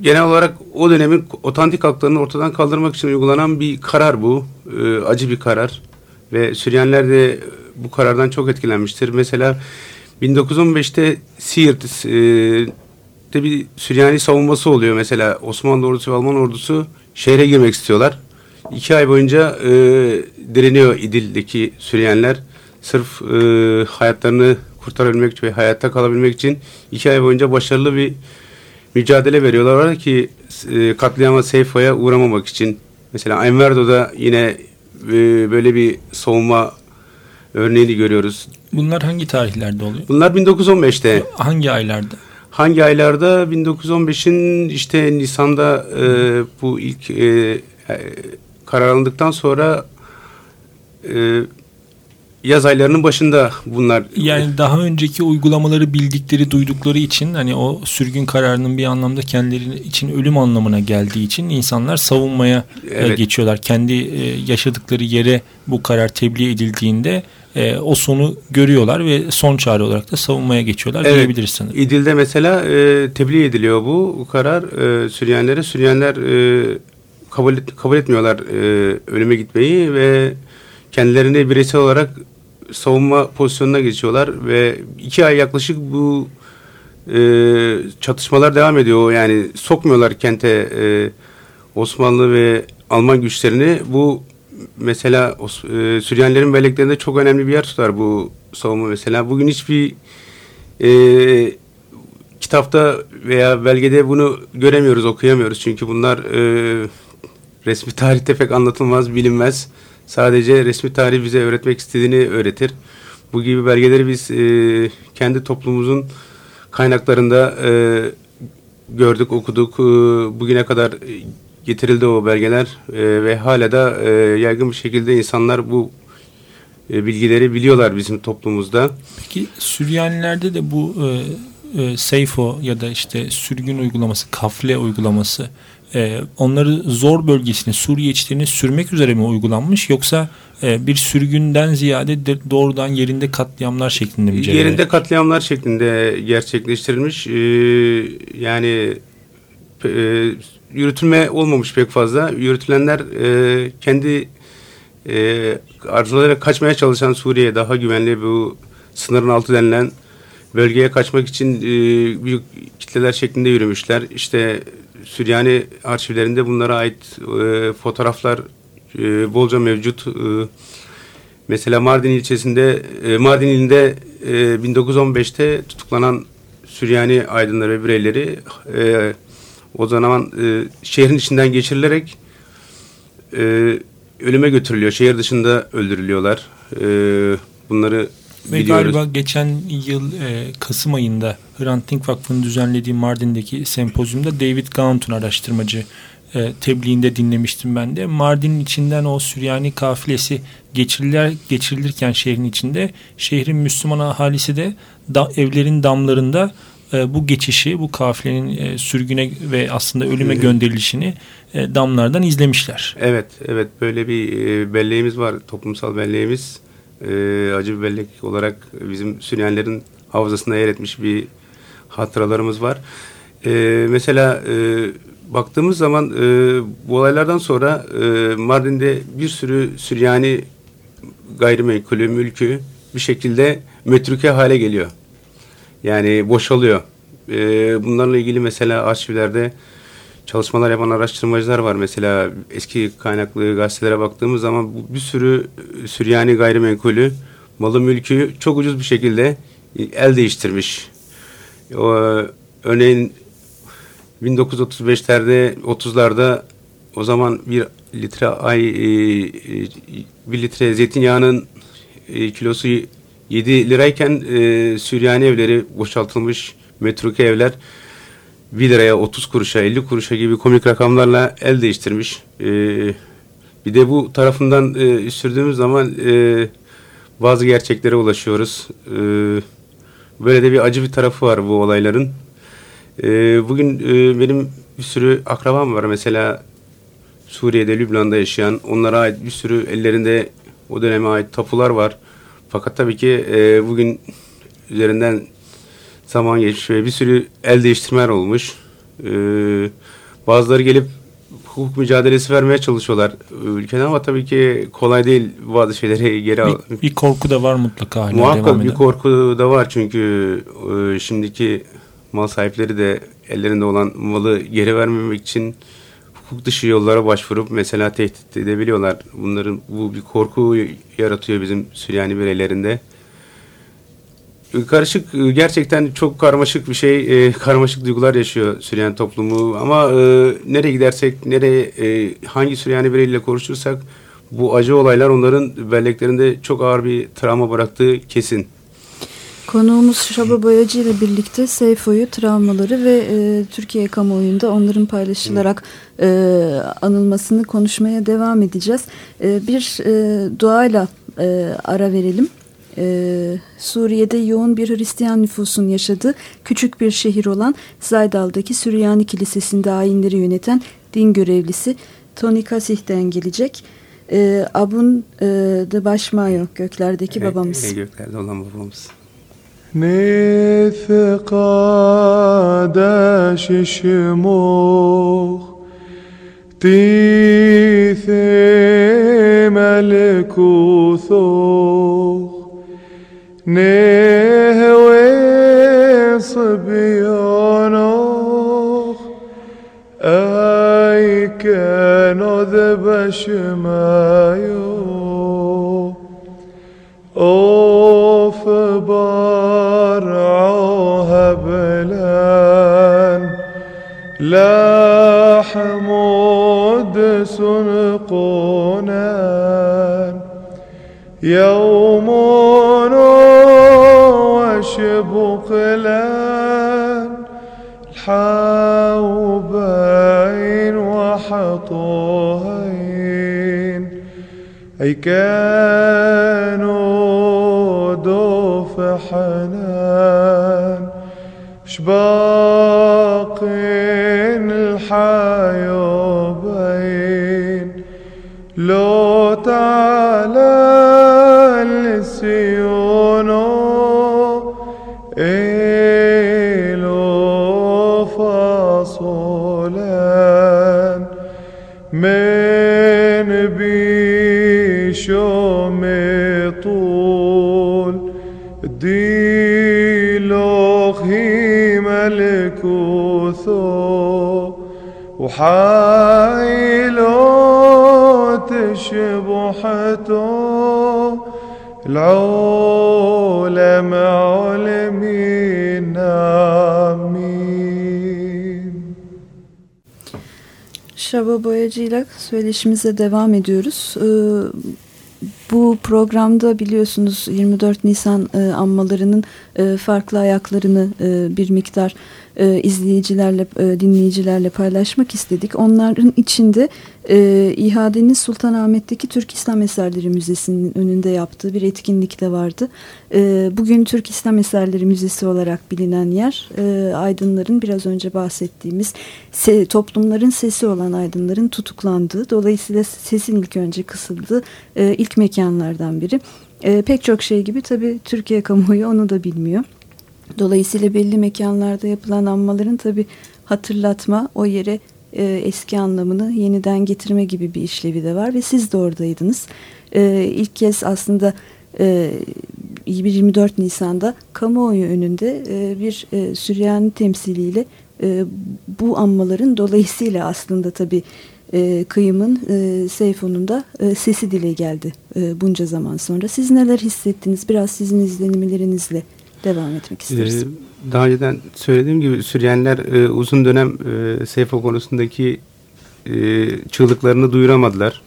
genel olarak o dönemin otantik haklarını ortadan kaldırmak için uygulanan bir karar bu. E, acı bir karar ve Süryaniler de bu karardan çok etkilenmiştir. Mesela 1915'te Siirt e, de bir Süryani savunması oluyor. Mesela Osmanlı ordusu ve Alman ordusu şehre girmek istiyorlar. İki ay boyunca e, direniyor İdil'deki Süryaniler. Sırf e, hayatlarını kurtarabilmek ve hayatta kalabilmek için iki ay boyunca başarılı bir mücadele veriyorlar ki e, katliama Seyfo'ya uğramamak için. Mesela Enverdo'da yine e, böyle bir savunma örneğini görüyoruz. Bunlar hangi tarihlerde oluyor? Bunlar 1915'te. Hangi aylarda? Hangi aylarda? 1915'in işte Nisan'da e, bu ilk e, karar alındıktan sonra e, yaz aylarının başında bunlar. Yani daha önceki uygulamaları bildikleri, duydukları için hani o sürgün kararının bir anlamda kendileri için ölüm anlamına geldiği için insanlar savunmaya e, evet. geçiyorlar. Kendi e, yaşadıkları yere bu karar tebliğ edildiğinde e, o sonu görüyorlar ve son çare olarak da savunmaya geçiyorlar evet. diyebiliriz sanırım. İdil'de mesela tebliğ ediliyor bu, karar Süryanilere. Süryanlar kabul, kabul etmiyorlar e, ölüme gitmeyi ve kendilerini bireysel olarak savunma pozisyonuna geçiyorlar ve iki ay yaklaşık bu e, çatışmalar devam ediyor. Yani sokmuyorlar kente e, Osmanlı ve Alman güçlerini. Bu mesela e, Süryanilerin belleklerinde çok önemli bir yer tutar bu savunma mesela. Bugün hiçbir e, kitapta veya belgede bunu göremiyoruz, okuyamıyoruz. Çünkü bunlar e, resmi tarihte pek anlatılmaz, bilinmez. Sadece resmi tarih bize öğretmek istediğini öğretir. Bu gibi belgeleri biz e, kendi toplumumuzun kaynaklarında e, gördük, okuduk. E, bugüne kadar getirildi o belgeler e, ve hala da e, yaygın bir şekilde insanlar bu e, bilgileri biliyorlar bizim toplumumuzda. Peki Süryanilerde de bu e, e, Seyfo ya da işte sürgün uygulaması, kafle uygulaması e, onları zor bölgesine Suriye içlerine sürmek üzere mi uygulanmış yoksa e, bir sürgünden ziyade de doğrudan yerinde katliamlar şeklinde mi? Yerinde katliamlar şeklinde gerçekleştirilmiş. E, yani e, yürütülme olmamış pek fazla. Yürütülenler e, kendi e, arzularıyla kaçmaya çalışan Suriye daha güvenli bu sınırın altı denilen bölgeye kaçmak için e, büyük kitleler şeklinde yürümüşler. İşte Süryani arşivlerinde bunlara ait e, fotoğraflar e, bolca mevcut. E, mesela Mardin ilçesinde, e, Mardin ilinde e, 1915'te tutuklanan Süryani aydınları ve bireyleri e, o zaman e, şehrin içinden geçirilerek e, ölüme götürülüyor. Şehir dışında öldürülüyorlar. E, bunları ve biliyoruz. galiba geçen yıl e, Kasım ayında Hrant Dink Vakfı'nın düzenlediği Mardin'deki sempozyumda David Gaunt'un araştırmacı e, tebliğinde dinlemiştim ben de. Mardin'in içinden o Süryani kafilesi geçirilir, geçirilirken şehrin içinde şehrin Müslüman ahalisi de da, evlerin damlarında e, bu geçişi, bu kafilenin e, sürgüne ve aslında ölüme gönderilişini e, damlardan izlemişler. Evet, evet böyle bir e, belleğimiz var, toplumsal belleğimiz. E, acı bir bellek olarak bizim Süryanilerin hafızasında yer etmiş bir hatıralarımız var. E, mesela e, baktığımız zaman e, bu olaylardan sonra e, Mardin'de bir sürü Süryani gayrimenkulü, mülkü bir şekilde metruke hale geliyor. Yani boşalıyor. E, bunlarla ilgili mesela arşivlerde çalışmalar yapan araştırmacılar var. Mesela eski kaynaklı gazetelere baktığımız zaman bir sürü Süryani gayrimenkulü, malı mülkü çok ucuz bir şekilde el değiştirmiş. O, örneğin 1935'lerde 30'larda o zaman bir litre ay e, e, bir litre zeytinyağının e, kilosu 7 lirayken e, Süryani evleri boşaltılmış metruke evler 1 liraya 30 kuruşa 50 kuruşa gibi komik rakamlarla el değiştirmiş. E, bir de bu tarafından e, sürdüğümüz zaman e, bazı gerçeklere ulaşıyoruz. E, böyle de bir acı bir tarafı var bu olayların. E, bugün e, benim bir sürü akrabam var. Mesela Suriye'de, Lübnan'da yaşayan onlara ait bir sürü ellerinde o döneme ait tapular var. Fakat tabii ki e, bugün üzerinden zaman geçmiş ve bir sürü el değiştirmeler olmuş. E, bazıları gelip hukuk mücadelesi vermeye çalışıyorlar ülkeden ama tabii ki kolay değil bazı şeyleri geri al. Bir, bir korku da var mutlaka. Hala Muhakkak bir korku da var çünkü e, şimdiki mal sahipleri de ellerinde olan malı geri vermemek için hukuk dışı yollara başvurup mesela tehdit edebiliyorlar. Bunların bu bir korku yaratıyor bizim Süryani bireylerinde. Karışık gerçekten çok karmaşık bir şey, e, karmaşık duygular yaşıyor Süryani toplumu. Ama e, nereye gidersek, nereye e, hangi Süryani bireyle konuşursak bu acı olaylar onların belleklerinde çok ağır bir travma bıraktığı kesin. Konuğumuz Şaba Boyacı ile birlikte Seyfo'yu, travmaları ve e, Türkiye kamuoyunda onların paylaşılarak e, anılmasını konuşmaya devam edeceğiz. E, bir e, duayla e, ara verelim. Ee, Suriye'de yoğun bir Hristiyan nüfusun yaşadığı küçük bir şehir olan Zaydal'daki Süryani Kilisesi'nde ayinleri yöneten din görevlisi Tony Kasih'ten gelecek. Ee, Abun e, de Başmayo göklerdeki babamız. Evet, göklerde olan babamız. نثقاد ششموخ تيثي ملكوثوخ نهوي صبيانوخ أي كانوا ذبش مايو أوف برعوها بلان. لا حمود سنقونان. يوم وشبقلان الحاوبين وحطوهين. أي كانوا دوف حنان شباقين الحايوبين لو ملكوثو وحايلو تشبحتو العولم علمين آمين Şaba Boyacı ile söyleşimize devam ediyoruz. Ee, bu programda biliyorsunuz 24 Nisan e, anmalarının e, farklı ayaklarını e, bir miktar e, izleyicilerle, e, dinleyicilerle paylaşmak istedik. Onların içinde e, İHA'denin Sultanahmet'teki Türk İslam Eserleri Müzesi'nin önünde yaptığı bir etkinlik de vardı. E, bugün Türk İslam Eserleri Müzesi olarak bilinen yer e, aydınların biraz önce bahsettiğimiz se, toplumların sesi olan aydınların tutuklandığı dolayısıyla sesin ilk önce kısıldığı e, ilk mekanlardan biri. E, pek çok şey gibi tabii Türkiye kamuoyu onu da bilmiyor. Dolayısıyla belli mekanlarda yapılan anmaların tabii hatırlatma, o yere e, eski anlamını yeniden getirme gibi bir işlevi de var ve siz de oradaydınız. E, ilk kez aslında e, 24 Nisan'da kamuoyu önünde e, bir e, Süryani temsiliyle e, bu anmaların dolayısıyla aslında tabii e, kıyımın e, Seyfo'nun da e, sesi dile geldi e, bunca zaman sonra. Siz neler hissettiniz? Biraz sizin izlenimlerinizle devam etmek isteriz. Ee, daha önceden söylediğim gibi Süryaniler e, uzun dönem e, Seyfo konusundaki e, çığlıklarını duyuramadılar.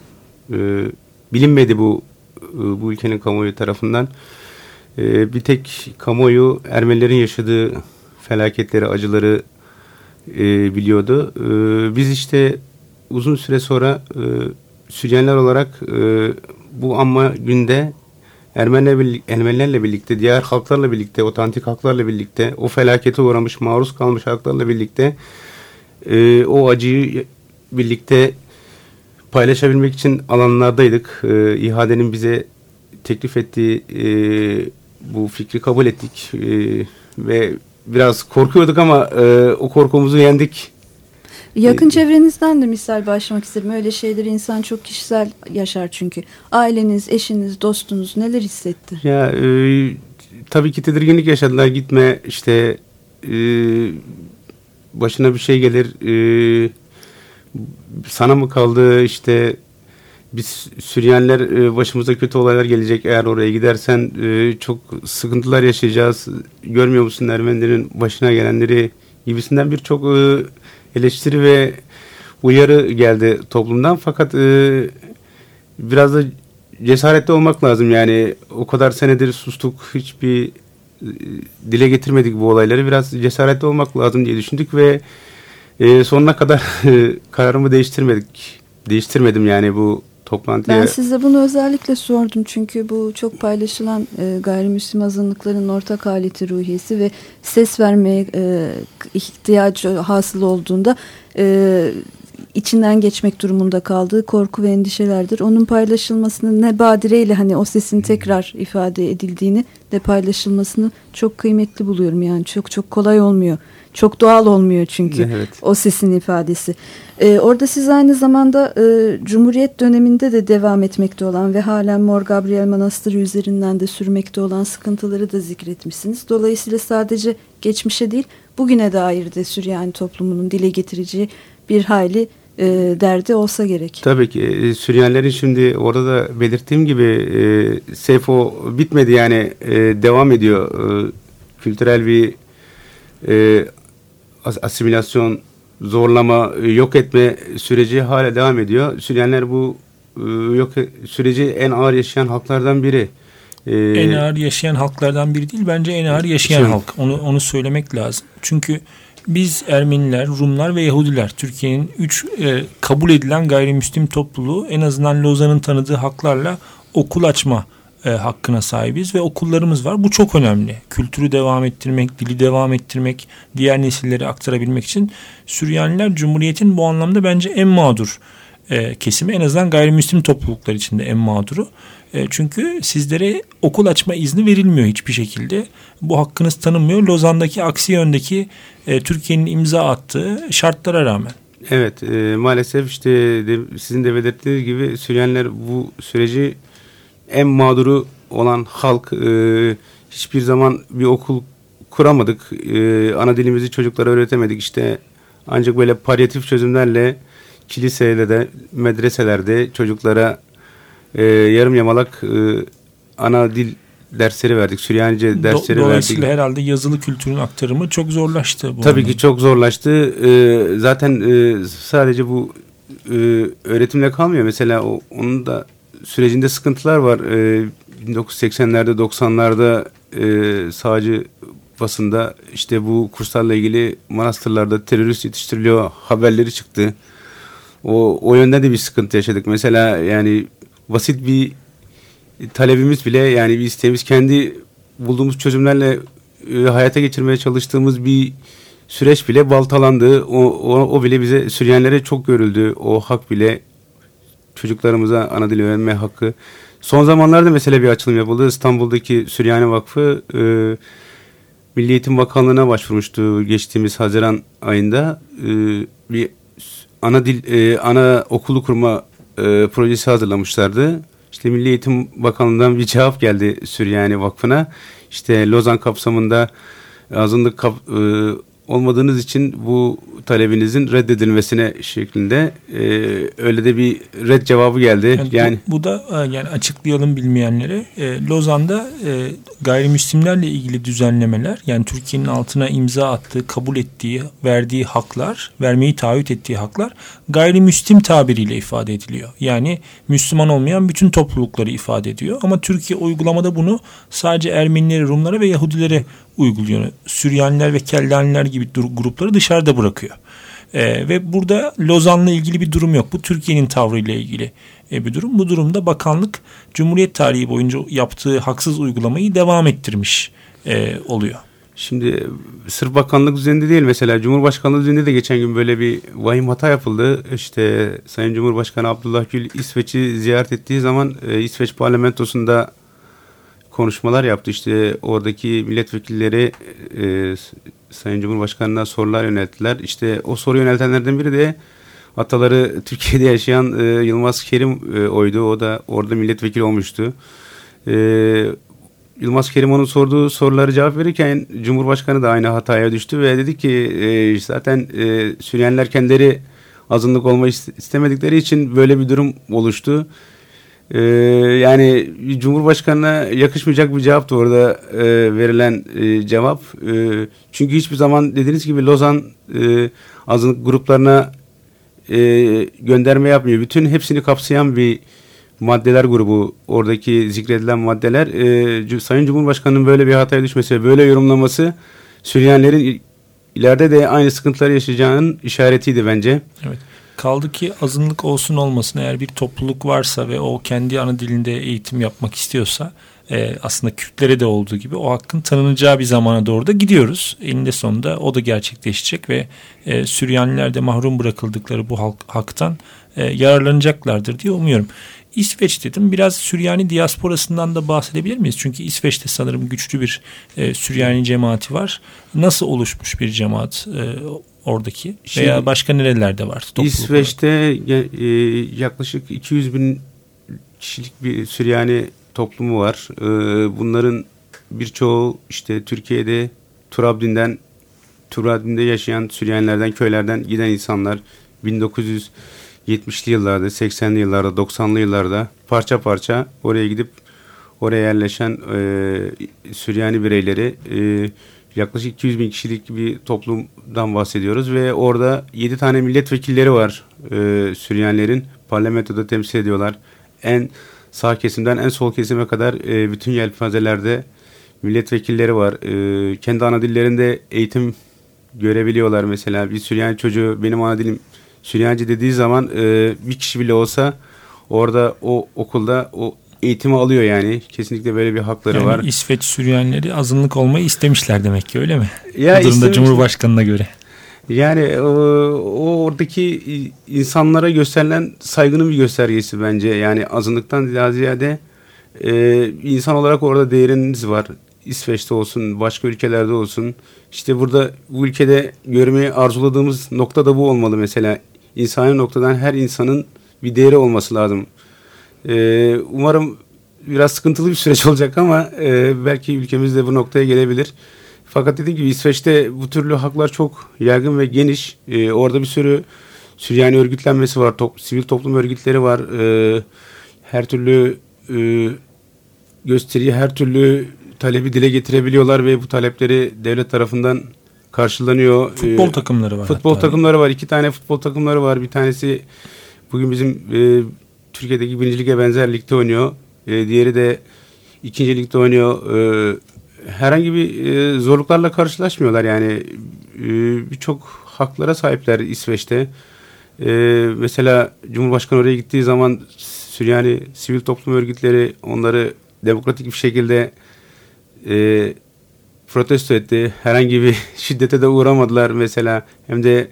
E, bilinmedi bu e, bu ülkenin kamuoyu tarafından. E, bir tek kamuoyu Ermenilerin yaşadığı felaketleri, acıları e, biliyordu. E, biz işte uzun süre sonra e, Süryaniler olarak e, bu anma günde Ermenilerle, birlikte, diğer halklarla birlikte, otantik halklarla birlikte, o felakete uğramış, maruz kalmış halklarla birlikte e, o acıyı birlikte paylaşabilmek için alanlardaydık. E, İHA'denin bize teklif ettiği e, bu fikri kabul ettik e, ve biraz korkuyorduk ama e, o korkumuzu yendik. Yakın çevrenizden de misal başlamak isterim. Öyle şeyleri insan çok kişisel yaşar çünkü. Aileniz, eşiniz, dostunuz neler hissetti? Ya e, tabii ki tedirginlik yaşadılar. Gitme işte e, başına bir şey gelir. E, sana mı kaldı işte biz Süryaniler e, başımıza kötü olaylar gelecek eğer oraya gidersen e, çok sıkıntılar yaşayacağız. Görmüyor musun Ermenilerin başına gelenleri gibisinden birçok e, eleştiri ve uyarı geldi toplumdan. Fakat biraz da cesaretli olmak lazım yani o kadar senedir sustuk hiçbir dile getirmedik bu olayları biraz cesaretli olmak lazım diye düşündük ve sonuna kadar kararımı değiştirmedik değiştirmedim yani bu toplantıya... Ben size bunu özellikle sordum çünkü bu çok paylaşılan e, gayrimüslim azınlıkların ortak haleti ruhiyesi ve ses vermeye e, ihtiyacı hasıl olduğunda e, içinden geçmek durumunda kaldığı korku ve endişelerdir. Onun paylaşılmasını ne badireyle hani o sesin tekrar ifade edildiğini de paylaşılmasını çok kıymetli buluyorum. Yani çok çok kolay olmuyor. Çok doğal olmuyor çünkü evet. o sesin ifadesi. Ee, orada siz aynı zamanda e, Cumhuriyet döneminde de devam etmekte olan ve halen Mor Gabriel Manastırı üzerinden de sürmekte olan sıkıntıları da zikretmişsiniz. Dolayısıyla sadece geçmişe değil bugüne dair de Süryani toplumunun dile getireceği bir hayli e, derdi olsa gerek. Tabii ki e, Süryanilerin şimdi orada da belirttiğim gibi e, Seyfo bitmedi yani e, devam ediyor. E, kültürel bir e, asimilasyon, zorlama, e, yok etme süreci hala devam ediyor. Süryaniler bu e, yok e, süreci en ağır yaşayan halklardan biri. Ee, en ağır yaşayan halklardan biri değil bence en ağır yaşayan şey, halk. Onu onu söylemek lazım. Çünkü biz Ermeniler, Rumlar ve Yahudiler Türkiye'nin üç e, kabul edilen gayrimüslim topluluğu en azından Lozan'ın tanıdığı haklarla okul açma e, hakkına sahibiz ve okullarımız var. Bu çok önemli. Kültürü devam ettirmek, dili devam ettirmek, diğer nesilleri aktarabilmek için Süryaniler Cumhuriyet'in bu anlamda bence en mağdur e, kesimi. En azından gayrimüslim topluluklar içinde en mağduru. E, çünkü sizlere okul açma izni verilmiyor hiçbir şekilde. Bu hakkınız tanınmıyor. Lozan'daki aksi yöndeki e, Türkiye'nin imza attığı şartlara rağmen. Evet e, maalesef işte de, sizin de belirttiğiniz gibi Süryaniler bu süreci en mağduru olan halk e, hiçbir zaman bir okul kuramadık. E, ana dilimizi çocuklara öğretemedik. İşte ancak böyle palyatif çözümlerle kiliseyle de medreselerde çocuklara e, yarım yamalak e, ana dil dersleri verdik. Süryanice dersleri Do dolayısıyla verdik. herhalde yazılı kültürün aktarımı çok zorlaştı. Bu Tabii anlamda. ki çok zorlaştı. E, zaten e, sadece bu e, öğretimle kalmıyor. Mesela o, onun da sürecinde sıkıntılar var. E, 1980'lerde 90'larda e, sağcı basında işte bu kurslarla ilgili manastırlarda terörist yetiştiriliyor haberleri çıktı. O, o yönde de bir sıkıntı yaşadık. Mesela yani basit bir talebimiz bile yani bir isteğimiz kendi bulduğumuz çözümlerle e, hayata geçirmeye çalıştığımız bir süreç bile baltalandı. O, o, o bile bize Süryanilere çok görüldü. O hak bile çocuklarımıza ana dil öğrenme hakkı. Son zamanlarda mesela bir açılım yapıldı. İstanbul'daki Süryani Vakfı e, Milli Eğitim Bakanlığı'na başvurmuştu geçtiğimiz Haziran ayında. E, bir ana dil e, ana okulu kurma e, projesi hazırlamışlardı. İşte Milli Eğitim Bakanlığı'ndan bir cevap geldi Süryani Vakfı'na. İşte Lozan kapsamında azınlık kap, e, olmadığınız için bu talebinizin reddedilmesine şeklinde e, öyle de bir red cevabı geldi. Yani, yani bu, bu da e, yani açıklayalım bilmeyenlere. E, Lozan'da e, gayrimüslimlerle ilgili düzenlemeler yani Türkiye'nin altına imza attığı, kabul ettiği, verdiği haklar, vermeyi taahhüt ettiği haklar gayrimüslim tabiriyle ifade ediliyor. Yani Müslüman olmayan bütün toplulukları ifade ediyor. Ama Türkiye uygulamada bunu sadece Ermenileri, Rumlara ve Yahudilere uyguluyor. Süryaniler ve Kellaniler gibi grupları dışarıda bırakıyor. E, ve burada Lozan'la ilgili bir durum yok. Bu Türkiye'nin tavrıyla ilgili e, bir durum. Bu durumda bakanlık Cumhuriyet tarihi boyunca yaptığı haksız uygulamayı devam ettirmiş e, oluyor. Şimdi sırf bakanlık düzeninde değil mesela Cumhurbaşkanlığı düzeninde de geçen gün böyle bir vahim hata yapıldı. İşte Sayın Cumhurbaşkanı Abdullah Gül İsveç'i ziyaret ettiği zaman e, İsveç parlamentosunda konuşmalar yaptı. İşte oradaki milletvekilleri e, Sayın Cumhurbaşkanı'na sorular yönelttiler. İşte o soru yöneltenlerden biri de ataları Türkiye'de yaşayan e, Yılmaz Kerim e, oydu. O da orada milletvekili olmuştu. E, Yılmaz Kerim onun sorduğu soruları cevap verirken Cumhurbaşkanı da aynı hataya düştü ve dedi ki e, zaten e, Süryaniler kendileri azınlık olmayı istemedikleri için böyle bir durum oluştu. Ee, yani Cumhurbaşkanı'na yakışmayacak bir cevaptı orada e, verilen e, cevap. E, çünkü hiçbir zaman dediğiniz gibi Lozan e, azınlık gruplarına e, gönderme yapmıyor. Bütün hepsini kapsayan bir maddeler grubu oradaki zikredilen maddeler e, Sayın Cumhurbaşkanı'nın böyle bir hataya düşmesi böyle yorumlaması Süryanilerin ileride de aynı sıkıntıları yaşayacağının işaretiydi bence. Evet. Kaldı ki azınlık olsun olmasın eğer bir topluluk varsa ve o kendi ana dilinde eğitim yapmak istiyorsa e, aslında Kürtlere de olduğu gibi o hakkın tanınacağı bir zamana doğru da gidiyoruz. Eninde sonunda o da gerçekleşecek ve e, Süryaniler de mahrum bırakıldıkları bu halk, haktan e, yararlanacaklardır diye umuyorum. İsveç dedim. Biraz Süryani diasporasından da bahsedebilir miyiz? Çünkü İsveç'te sanırım güçlü bir e, Süryani cemaati var. Nasıl oluşmuş bir cemaat e, oradaki? Şimdi, Veya başka nerelerde var? İsveç'te e, yaklaşık 200 bin kişilik bir Süryani toplumu var. E, bunların birçoğu işte Türkiye'de Turabdin'den Turabdin'de yaşayan Süryanilerden, köylerden giden insanlar 1900 70'li yıllarda, 80'li yıllarda, 90'lı yıllarda parça parça oraya gidip oraya yerleşen e, Süryani bireyleri e, yaklaşık 200 bin kişilik bir toplumdan bahsediyoruz ve orada 7 tane milletvekilleri var e, Süryanilerin parlamentoda temsil ediyorlar. En sağ kesimden en sol kesime kadar e, bütün yelpazelerde milletvekilleri var. E, kendi ana dillerinde eğitim görebiliyorlar mesela. Bir Süryani çocuğu benim ana dilim Süryanice dediği zaman e, bir kişi bile olsa orada o okulda o eğitimi alıyor yani. Kesinlikle böyle bir hakları yani var. İsveç Süryanileri azınlık olmayı istemişler demek ki öyle mi? Ya Bu durumda Cumhurbaşkanı'na göre. Yani o, o oradaki insanlara gösterilen saygının bir göstergesi bence. Yani azınlıktan daha ziyade e, insan olarak orada değeriniz var. İsveç'te olsun, başka ülkelerde olsun. İşte burada bu ülkede görmeyi arzuladığımız nokta da bu olmalı mesela. İnsani noktadan her insanın bir değeri olması lazım. Ee, umarım biraz sıkıntılı bir süreç olacak ama e, belki ülkemiz de bu noktaya gelebilir. Fakat dediğim gibi İsveç'te bu türlü haklar çok yaygın ve geniş. Ee, orada bir sürü Süryani örgütlenmesi var, top, sivil toplum örgütleri var. Ee, her türlü e, gösteriyi, her türlü talebi dile getirebiliyorlar ve bu talepleri devlet tarafından karşılanıyor. Futbol ee, takımları var. Futbol hatta. takımları var. İki tane futbol takımları var. Bir tanesi bugün bizim e, Türkiye'deki birinci lige benzer ligde oynuyor. E, diğeri de ikinci ligde oynuyor. E, herhangi bir e, zorluklarla karşılaşmıyorlar yani. E, Birçok haklara sahipler İsveç'te. E, mesela Cumhurbaşkanı oraya gittiği zaman Süryani sivil toplum örgütleri onları demokratik bir şekilde e, protesto etti. Herhangi bir şiddete de uğramadılar mesela. Hem de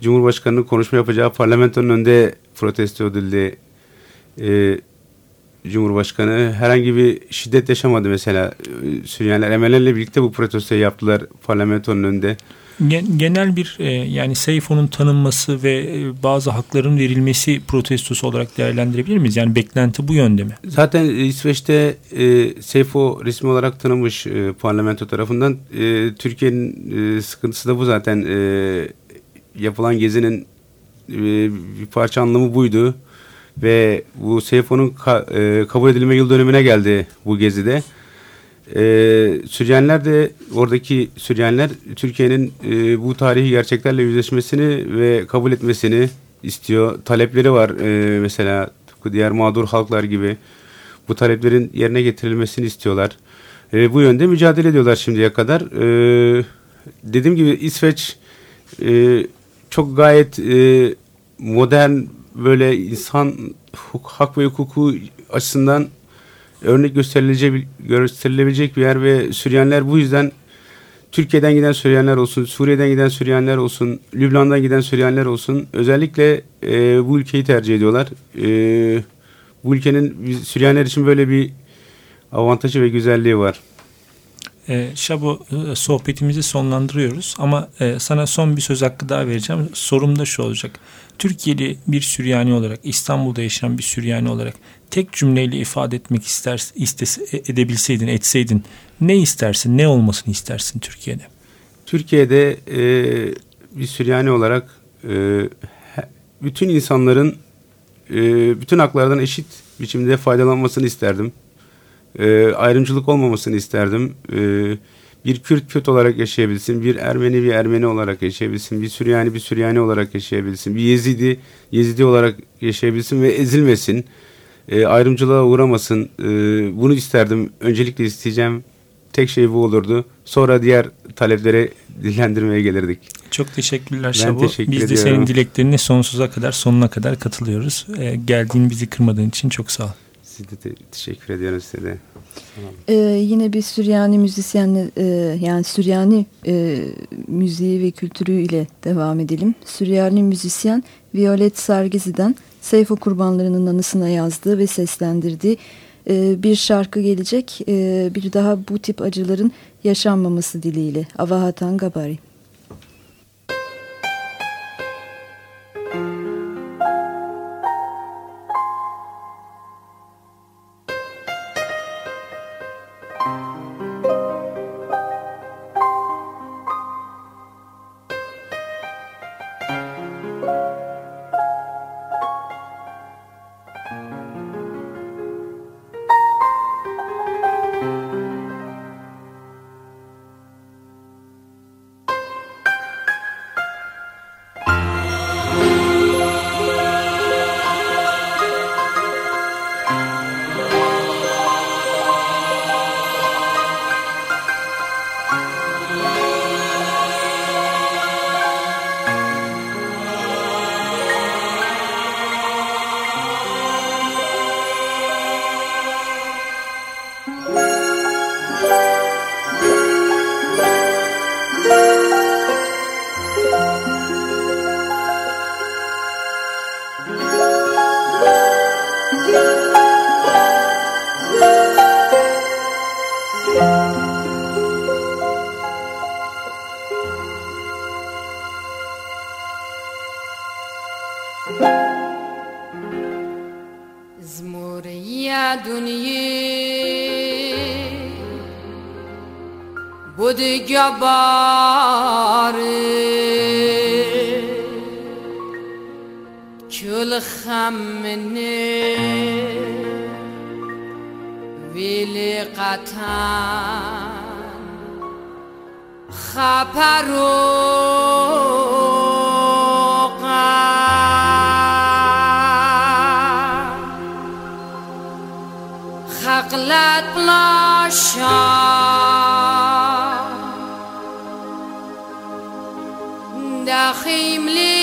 Cumhurbaşkanı'nın konuşma yapacağı parlamentonun önünde protesto edildi. E, Cumhurbaşkanı herhangi bir şiddet yaşamadı mesela. Süryaniler emellerle birlikte bu protestoyu yaptılar parlamentonun önünde genel bir e, yani Seyfo'nun tanınması ve e, bazı hakların verilmesi protestosu olarak değerlendirebilir miyiz? Yani beklenti bu yönde mi? Zaten İsveç'te e, Seyfo resmi olarak tanınmış e, parlamento tarafından. E, Türkiye'nin sıkıntısı da bu zaten. Yapılan gezinin bir parça anlamı buydu. Ve bu Seyfo'nun ka, e, kabul edilme yıl dönümüne geldi bu gezide. Ee, Süryaniler de oradaki Süryaniler Türkiye'nin e, bu tarihi gerçeklerle yüzleşmesini ve kabul etmesini istiyor. Talepleri var e, mesela diğer mağdur halklar gibi bu taleplerin yerine getirilmesini istiyorlar. E, bu yönde mücadele ediyorlar şimdiye kadar. E, dediğim gibi İsveç e, çok gayet e, modern böyle insan hak ve hukuku açısından örnek gösterilecek, gösterilebilecek bir yer ve Süryaniler bu yüzden Türkiye'den giden Süryaniler olsun, Suriye'den giden Süryaniler olsun, Lübnan'dan giden Süryaniler olsun özellikle e, bu ülkeyi tercih ediyorlar. E, bu ülkenin Süryaniler için böyle bir avantajı ve güzelliği var. E, Şabo e, sohbetimizi sonlandırıyoruz ama e, sana son bir söz hakkı daha vereceğim. Sorum da şu olacak. Türkiye'li bir Süryani olarak, İstanbul'da yaşayan bir Süryani olarak tek cümleyle ifade etmek ister, istese, edebilseydin, etseydin ne istersin, ne olmasını istersin Türkiye'de? Türkiye'de e, bir Süryani olarak e, bütün insanların e, bütün haklardan eşit biçimde faydalanmasını isterdim. E, ayrımcılık olmamasını isterdim. E, bir Kürt Kürt olarak yaşayabilsin, bir Ermeni bir Ermeni olarak yaşayabilsin, bir Süryani bir Süryani olarak yaşayabilsin, bir Yezidi Yezidi olarak yaşayabilsin ve ezilmesin, e, ayrımcılığa uğramasın. E, bunu isterdim. Öncelikle isteyeceğim tek şey bu olurdu. Sonra diğer taleplere dillendirmeye gelirdik. Çok teşekkürler Şabu. teşekkür Biz de ediyorum. senin dileklerini sonsuza kadar, sonuna kadar katılıyoruz. Ee, geldiğin bizi kırmadığın için çok sağ ol. Siz de te- teşekkür ediyorum size de. Ee, yine bir Süryani müzisyenle e, yani Süryani e, müziği ve kültürüyle devam edelim. Süryani müzisyen Violet Sargizi'den Seyfo kurbanlarının anısına yazdığı ve seslendirdiği e, bir şarkı gelecek. E, bir daha bu tip acıların yaşanmaması dileğiyle. Avahatan Gabari. زموریا دنیا بود گباره چول خمنه ویل قطن خپرو. أغلى طلاشة داخي مليح.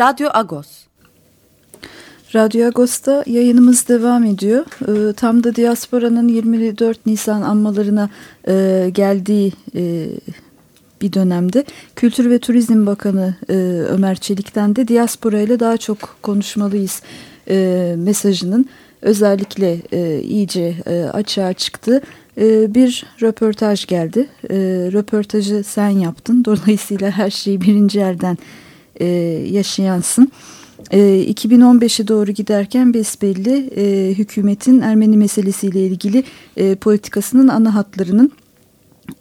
Radyo Agos. Radyo Agos'ta yayınımız devam ediyor. Ee, tam da diasporanın 24 Nisan anmalarına e, geldiği e, bir dönemde Kültür ve Turizm Bakanı e, Ömer Çelik'ten de diaspora ile daha çok konuşmalıyız e, mesajının özellikle e, iyice e, açığa çıktı e, bir röportaj geldi. E, röportajı sen yaptın. Dolayısıyla her şeyi birinci elden e, yaşayansın. E, 2015'e doğru giderken besbelli e, hükümetin Ermeni meselesiyle ilgili e, politikasının ana hatlarının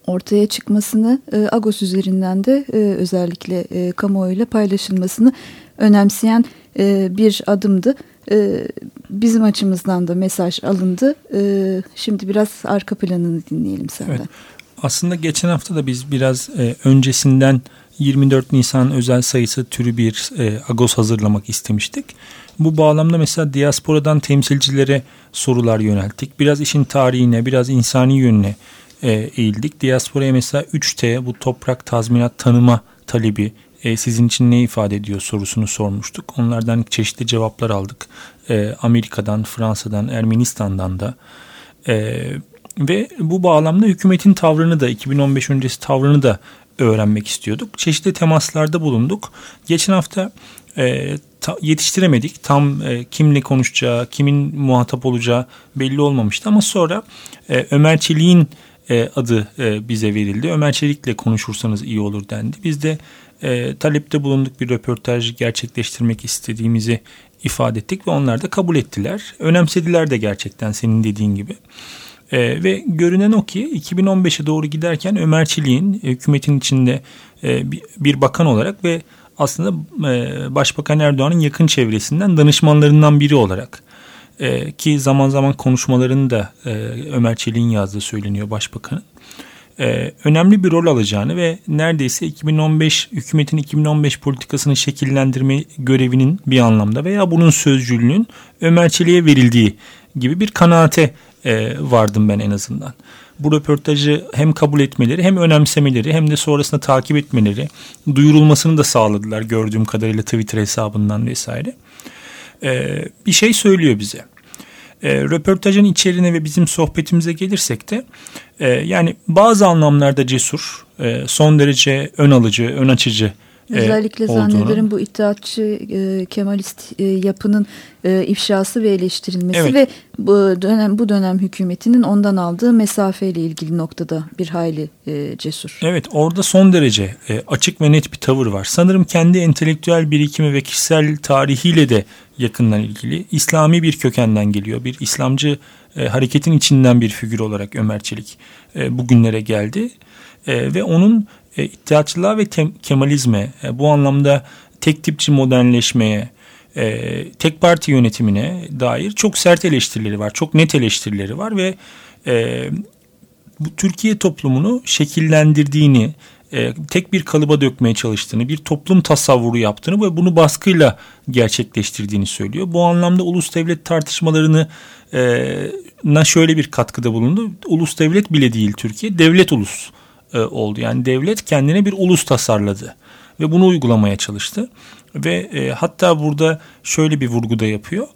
ortaya çıkmasını e, Agos üzerinden de e, özellikle e, kamuoyuyla paylaşılmasını önemseyen e, bir adımdı. E, bizim açımızdan da mesaj alındı. E, şimdi biraz arka planını dinleyelim senden. Evet. Aslında geçen hafta da biz biraz e, öncesinden 24 Nisan özel sayısı türü bir e, Agos hazırlamak istemiştik. Bu bağlamda mesela diasporadan temsilcilere sorular yönelttik. Biraz işin tarihine, biraz insani yönüne e, eğildik. Diasporaya mesela 3T bu toprak tazminat tanıma talebi e, sizin için ne ifade ediyor sorusunu sormuştuk. Onlardan çeşitli cevaplar aldık. E, Amerika'dan, Fransa'dan, Ermenistan'dan da. E, ve bu bağlamda hükümetin tavrını da 2015 öncesi tavrını da öğrenmek istiyorduk. Çeşitli temaslarda bulunduk. Geçen hafta e, ta, yetiştiremedik. Tam e, kimle konuşacağı, kimin muhatap olacağı belli olmamıştı. Ama sonra e, Ömer Çelik'in e, adı e, bize verildi. Ömer Çelik'le konuşursanız iyi olur dendi. Biz de e, talepte bulunduk bir röportaj gerçekleştirmek istediğimizi ifade ettik ve onlar da kabul ettiler. Önemsediler de gerçekten senin dediğin gibi. E, ve görünen o ki 2015'e doğru giderken Ömer Çelik'in hükümetin içinde e, bir, bakan olarak ve aslında e, Başbakan Erdoğan'ın yakın çevresinden danışmanlarından biri olarak e, ki zaman zaman konuşmalarını da e, Ömer Çelik'in yazdığı söyleniyor Başbakan'ın e, önemli bir rol alacağını ve neredeyse 2015 hükümetin 2015 politikasını şekillendirme görevinin bir anlamda veya bunun sözcülüğünün Ömer Çelik'e verildiği gibi bir kanaate e, vardım ben en azından. Bu röportajı hem kabul etmeleri hem önemsemeleri hem de sonrasında takip etmeleri duyurulmasını da sağladılar gördüğüm kadarıyla Twitter hesabından vesaire. E, bir şey söylüyor bize. E, röportajın içeriğine ve bizim sohbetimize gelirsek de e, yani bazı anlamlarda cesur, e, son derece ön alıcı, ön açıcı e, Özellikle olduğunu. zannederim bu iddiatçı e, Kemalist e, yapının e, ifşası ve eleştirilmesi evet. ve bu dönem bu dönem hükümetinin ondan aldığı mesafeyle ilgili noktada bir hayli e, cesur. Evet orada son derece e, açık ve net bir tavır var. Sanırım kendi entelektüel birikimi ve kişisel tarihiyle de yakından ilgili. İslami bir kökenden geliyor. Bir İslamcı e, hareketin içinden bir figür olarak Ömer Çelik e, bugünlere geldi. E, ve onun e, iddiatçılığa ve tem, Kemalizme e, bu anlamda tek tipçi modernleşmeye, e, tek parti yönetimine dair çok sert eleştirileri var. Çok net eleştirileri var ve e, bu Türkiye toplumunu şekillendirdiğini, e, tek bir kalıba dökmeye çalıştığını, bir toplum tasavvuru yaptığını ve bunu baskıyla gerçekleştirdiğini söylüyor. Bu anlamda ulus devlet tartışmalarını e, na şöyle bir katkıda bulundu. Ulus devlet bile değil Türkiye, devlet ulus e, oldu. Yani devlet kendine bir ulus tasarladı ve bunu uygulamaya çalıştı. Ve e, hatta burada şöyle bir vurgu da yapıyor.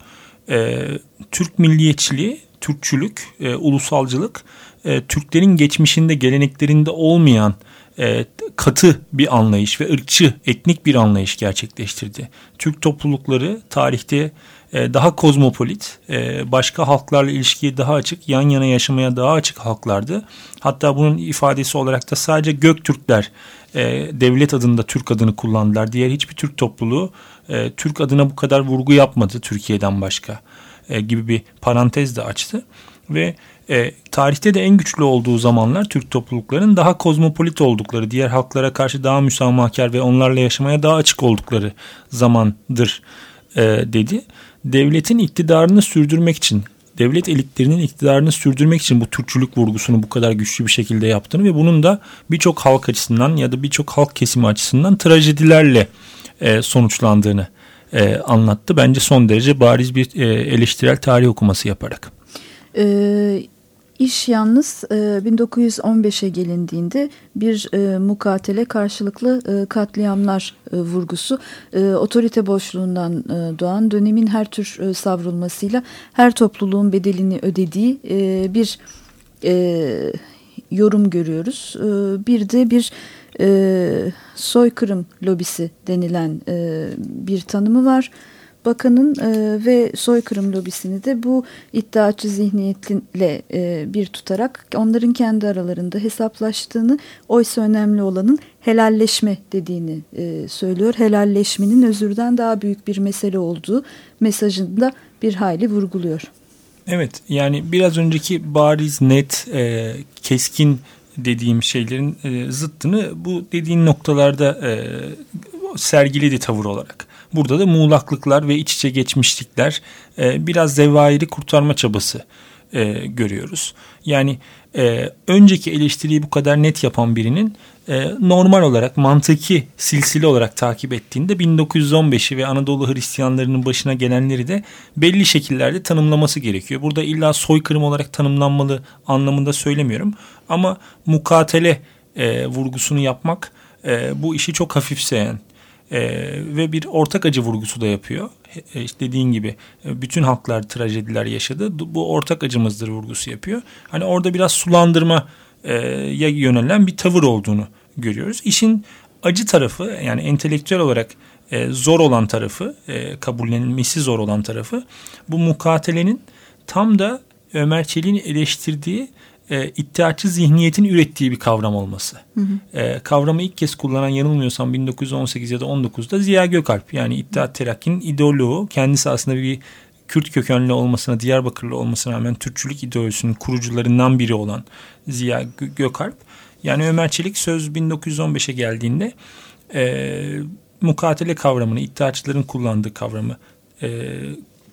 E, Türk milliyetçiliği, Türkçülük, e, ulusalcılık e, Türklerin geçmişinde geleneklerinde olmayan e, katı bir anlayış ve ırkçı, etnik bir anlayış gerçekleştirdi. Türk toplulukları tarihte daha kozmopolit, e, başka halklarla ilişkiye daha açık, yan yana yaşamaya daha açık halklardı. Hatta bunun ifadesi olarak da sadece Göktürkler e, devlet adında Türk adını kullandılar. Diğer hiçbir Türk topluluğu e, Türk adına bu kadar vurgu yapmadı Türkiye'den başka e, gibi bir parantez de açtı. Ve e, tarihte de en güçlü olduğu zamanlar Türk topluluklarının daha kozmopolit oldukları, diğer halklara karşı daha müsamahkar ve onlarla yaşamaya daha açık oldukları zamandır e, dedi. Devletin iktidarını sürdürmek için, devlet elitlerinin iktidarını sürdürmek için bu Türkçülük vurgusunu bu kadar güçlü bir şekilde yaptığını ve bunun da birçok halk açısından ya da birçok halk kesimi açısından trajedilerle e, sonuçlandığını e, anlattı. Bence son derece bariz bir e, eleştirel tarih okuması yaparak. Ee, İş yalnız e, 1915'e gelindiğinde bir e, mukatele karşılıklı e, katliamlar e, vurgusu otorite boşluğundan doğan dönemin her tür savrulmasıyla her topluluğun bedelini ödediği bir yorum görüyoruz. Bir de bir soykırım lobisi denilen bir tanımı var. Bakanın e, ve soykırım lobisini de bu iddiaçı zihniyetle e, bir tutarak onların kendi aralarında hesaplaştığını oysa önemli olanın helalleşme dediğini e, söylüyor. Helalleşmenin özürden daha büyük bir mesele olduğu mesajında bir hayli vurguluyor. Evet yani biraz önceki bariz, net, e, keskin dediğim şeylerin e, zıttını bu dediğin noktalarda e, sergiledi tavır olarak. Burada da muğlaklıklar ve iç içe geçmişlikler e, biraz zevairi kurtarma çabası e, görüyoruz. Yani e, önceki eleştiriyi bu kadar net yapan birinin e, normal olarak mantıki silsile olarak takip ettiğinde 1915'i ve Anadolu Hristiyanlarının başına gelenleri de belli şekillerde tanımlaması gerekiyor. Burada illa soykırım olarak tanımlanmalı anlamında söylemiyorum ama mukatele e, vurgusunu yapmak e, bu işi çok hafifseyen ve bir ortak acı vurgusu da yapıyor. E, işte dediğin gibi e, bütün halklar trajediler yaşadı. Bu ortak acımızdır vurgusu yapıyor. Hani orada biraz sulandırma e, ya yönelen bir tavır olduğunu görüyoruz. İşin acı tarafı yani entelektüel olarak e, zor olan tarafı, e, kabullenilmesi zor olan tarafı bu mukatelenin tam da Ömer Çelik'in eleştirdiği e, iddiaçı zihniyetin ürettiği bir kavram olması. Hı hı. E, kavramı ilk kez kullanan yanılmıyorsam 1918 ya da 19'da Ziya Gökalp yani İttihat Terakki'nin ideoloğu kendisi aslında bir Kürt kökenli olmasına, Diyarbakırlı olmasına rağmen Türkçülük ideolojisinin kurucularından biri olan Ziya Gökalp. Yani Ömer Çelik söz 1915'e geldiğinde e, mukatele kavramını, iddiaçıların kullandığı kavramı e,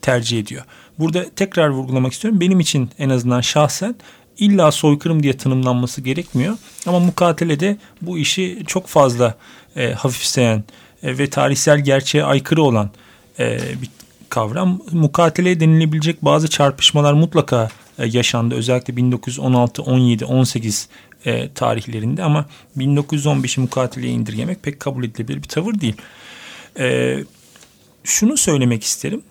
tercih ediyor. Burada tekrar vurgulamak istiyorum. Benim için en azından şahsen illa soykırım diye tanımlanması gerekmiyor. Ama mukatelede bu işi çok fazla e, hafifseyen e, ve tarihsel gerçeğe aykırı olan e, bir kavram. Mukatele denilebilecek bazı çarpışmalar mutlaka e, yaşandı. Özellikle 1916, 17, 18 e, tarihlerinde ama 1915'i mukatileye indirgemek pek kabul edilebilir bir tavır değil. E, şunu söylemek isterim.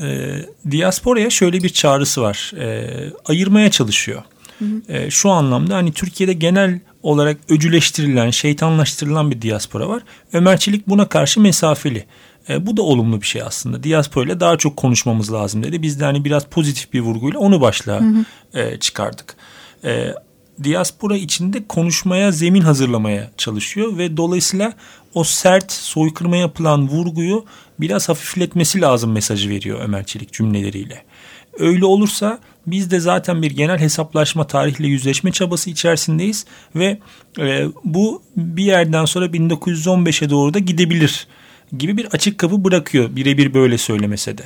E, diasporaya şöyle bir çağrısı var. E, ayırmaya çalışıyor. Hı hı. E, şu anlamda hani Türkiye'de genel olarak öcüleştirilen, şeytanlaştırılan bir diaspora var. Ömer Çelik buna karşı mesafeli. E, bu da olumlu bir şey aslında. Diaspora ile daha çok konuşmamız lazım dedi. Biz de hani biraz pozitif bir vurguyla onu başlığa hı hı. E, çıkardık. E, diaspora içinde konuşmaya zemin hazırlamaya çalışıyor ve dolayısıyla o sert soykırma yapılan vurguyu biraz hafifletmesi lazım mesajı veriyor Ömer Çelik cümleleriyle. Öyle olursa biz de zaten bir genel hesaplaşma tarihle yüzleşme çabası içerisindeyiz ve e, bu bir yerden sonra 1915'e doğru da gidebilir gibi bir açık kapı bırakıyor birebir böyle söylemese de.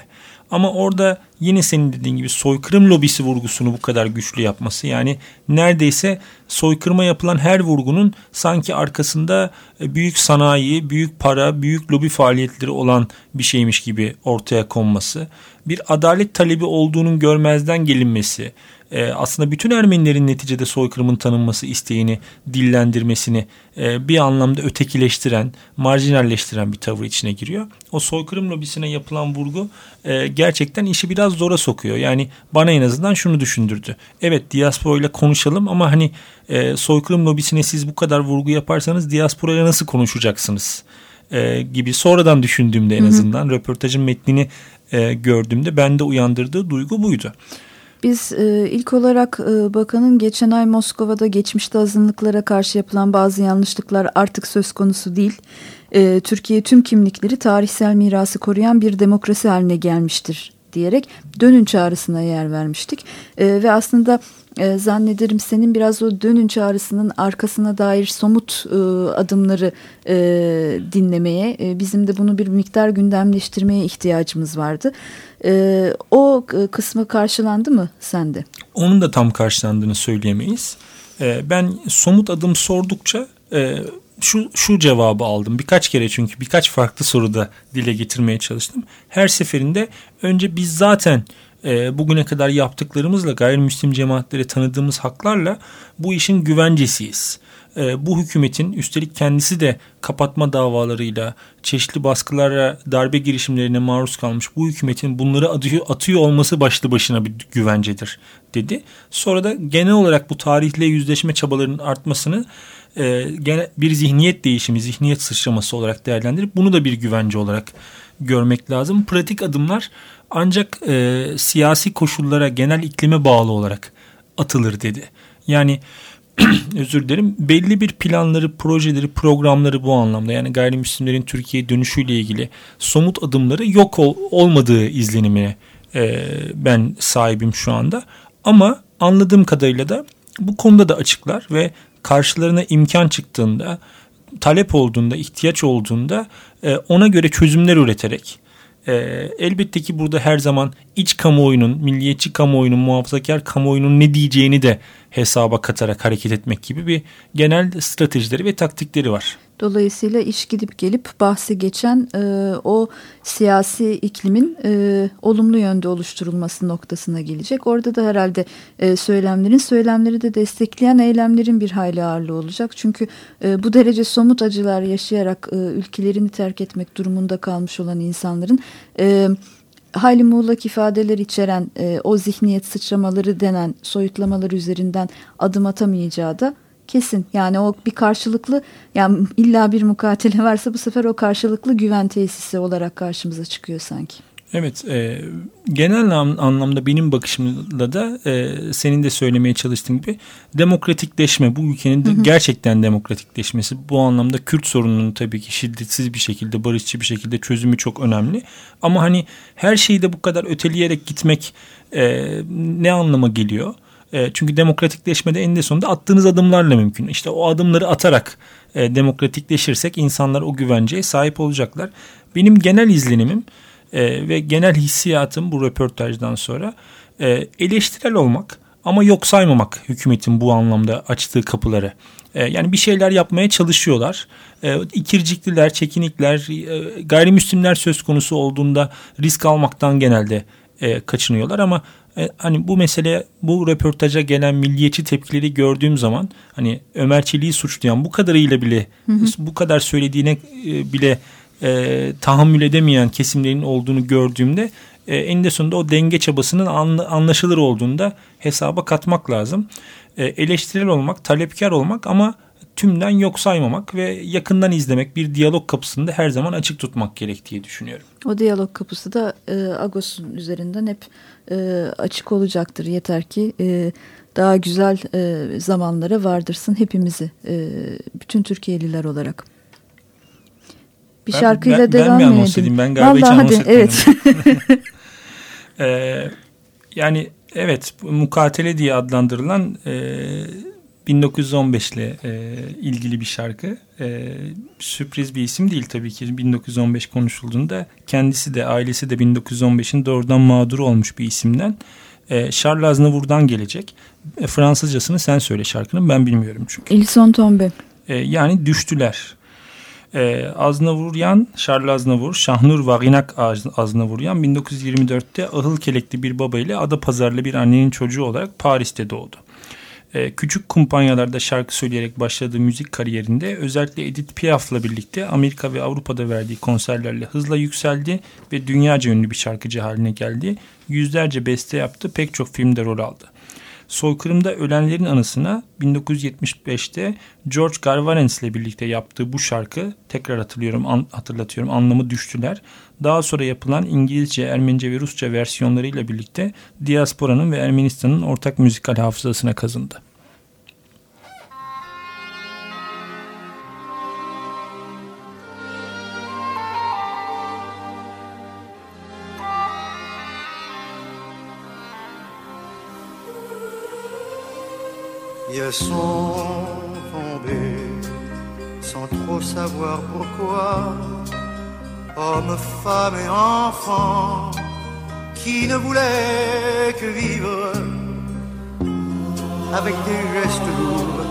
Ama orada yine senin dediğin gibi soykırım lobisi vurgusunu bu kadar güçlü yapması yani neredeyse soykırıma yapılan her vurgunun sanki arkasında e, büyük sanayi, büyük para, büyük lobi faaliyetleri olan bir şeymiş gibi ortaya konması, bir adalet talebi olduğunun görmezden gelinmesi, e, aslında bütün Ermenilerin neticede soykırımın tanınması isteğini dillendirmesini e, bir anlamda ötekileştiren, marjinalleştiren bir tavır içine giriyor. O soykırım lobisine yapılan vurgu e, gerçekten işi biraz zora sokuyor. Yani bana en azından şunu düşündürdü. Evet diaspora ile konuşalım ama hani e, soykırım lobisine siz bu kadar vurgu yaparsanız diaspora ile nasıl konuşacaksınız? E, gibi sonradan düşündüğümde en azından hı hı. röportajın metnini e, gördüğümde bende uyandırdığı duygu buydu. Biz e, ilk olarak e, bakanın geçen ay Moskova'da geçmişte azınlıklara karşı yapılan bazı yanlışlıklar artık söz konusu değil. E, Türkiye tüm kimlikleri tarihsel mirası koruyan bir demokrasi haline gelmiştir diyerek dönün çağrısına yer vermiştik. E, ve aslında e, zannederim senin biraz o dönün çağrısının arkasına dair somut e, adımları e, dinlemeye, e, bizim de bunu bir miktar gündemleştirmeye ihtiyacımız vardı. E, o kısmı karşılandı mı sende? Onun da tam karşılandığını söyleyemeyiz. E, ben somut adım sordukça... E, şu, şu cevabı aldım. Birkaç kere çünkü birkaç farklı soruda dile getirmeye çalıştım. Her seferinde önce biz zaten e, bugüne kadar yaptıklarımızla gayrimüslim cemaatlere tanıdığımız haklarla bu işin güvencesiyiz. E, bu hükümetin üstelik kendisi de kapatma davalarıyla çeşitli baskılara darbe girişimlerine maruz kalmış bu hükümetin bunları atıyor, atıyor olması başlı başına bir güvencedir dedi. Sonra da genel olarak bu tarihle yüzleşme çabalarının artmasını e, gene bir zihniyet değişimi, zihniyet sıçraması olarak değerlendirip bunu da bir güvence olarak görmek lazım. Pratik adımlar ancak e, siyasi koşullara, genel iklime bağlı olarak atılır dedi. Yani özür dilerim belli bir planları, projeleri, programları bu anlamda yani gayrimüslimlerin Türkiye dönüşüyle ilgili somut adımları yok ol, olmadığı izlenimine e, ben sahibim şu anda. Ama anladığım kadarıyla da bu konuda da açıklar ve karşılarına imkan çıktığında, talep olduğunda, ihtiyaç olduğunda e, ona göre çözümler üreterek e, elbette ki burada her zaman iç kamuoyunun, milliyetçi kamuoyunun, muhafazakar kamuoyunun ne diyeceğini de hesaba katarak hareket etmek gibi bir genel stratejileri ve taktikleri var. Dolayısıyla iş gidip gelip bahsi geçen e, o siyasi iklimin e, olumlu yönde oluşturulması noktasına gelecek. Orada da herhalde e, söylemlerin söylemleri de destekleyen eylemlerin bir hayli ağırlığı olacak. Çünkü e, bu derece somut acılar yaşayarak e, ülkelerini terk etmek durumunda kalmış olan insanların... E, hayli muğlak ifadeler içeren e, o zihniyet sıçramaları denen soyutlamalar üzerinden adım atamayacağı da kesin. Yani o bir karşılıklı yani illa bir mukatele varsa bu sefer o karşılıklı güven tesisi olarak karşımıza çıkıyor sanki. Evet, e, genel anlamda benim bakışımda da e, senin de söylemeye çalıştığın gibi demokratikleşme, bu ülkenin de hı hı. gerçekten demokratikleşmesi. Bu anlamda Kürt sorununun tabii ki şiddetsiz bir şekilde, barışçı bir şekilde çözümü çok önemli. Ama hani her şeyi de bu kadar öteleyerek gitmek e, ne anlama geliyor? E, çünkü demokratikleşmede eninde sonunda attığınız adımlarla mümkün. İşte o adımları atarak e, demokratikleşirsek insanlar o güvenceye sahip olacaklar. Benim genel izlenimim e, ve genel hissiyatım bu röportajdan sonra e, eleştirel olmak ama yok saymamak hükümetin bu anlamda açtığı kapıları. E, yani bir şeyler yapmaya çalışıyorlar. E, ikircikliler, çekinikler, e, gayrimüslimler söz konusu olduğunda risk almaktan genelde kaçınıyorlar ama e, hani bu mesele bu röportaja gelen milliyetçi tepkileri gördüğüm zaman hani Ömer Çelik'i suçlayan bu kadarıyla bile hı hı. bu kadar söylediğine e, bile e, tahammül edemeyen kesimlerin olduğunu gördüğümde e, eninde sonunda o denge çabasının anla, anlaşılır olduğunda hesaba katmak lazım. E, eleştirel olmak, talepkar olmak ama tümden yok saymamak ve yakından izlemek bir diyalog kapısını da her zaman açık tutmak gerek diye düşünüyorum. O diyalog kapısı da e, Agos'un üzerinden hep e, açık olacaktır. Yeter ki e, daha güzel e, zamanlara vardırsın hepimizi, e, bütün Türkiye'liler olarak. Bir ben, şarkıyla ben, devam ben mi anons edeyim? Ben galiba Vallahi hiç hadi, evet. ee, yani evet mukatele diye adlandırılan e, 1915 ile e, ilgili bir şarkı. E, sürpriz bir isim değil tabii ki 1915 konuşulduğunda. Kendisi de ailesi de 1915'in doğrudan mağduru olmuş bir isimden. E, Charles Aznavour'dan gelecek. E, Fransızcasını sen söyle şarkının ben bilmiyorum çünkü. Ils sont tombés. E, yani düştüler. E, Aznavuryan, Charles Aznavur, Şahnur Vaginak Aznavuryan 1924'te ahıl kelekli bir baba ile ada pazarlı bir annenin çocuğu olarak Paris'te doğdu. E, küçük kumpanyalarda şarkı söyleyerek başladığı müzik kariyerinde özellikle Edith Piaf'la birlikte Amerika ve Avrupa'da verdiği konserlerle hızla yükseldi ve dünyaca ünlü bir şarkıcı haline geldi. Yüzlerce beste yaptı, pek çok filmde rol aldı. Soykırımda ölenlerin anısına 1975'te George Garvarens ile birlikte yaptığı bu şarkı tekrar hatırlıyorum an, hatırlatıyorum anlamı düştüler. Daha sonra yapılan İngilizce, Ermenice ve Rusça versiyonlarıyla birlikte diasporanın ve Ermenistan'ın ortak müzikal hafızasına kazındı. Ils sont tombés sans trop savoir pourquoi, hommes, femmes et enfants qui ne voulaient que vivre avec des gestes lourds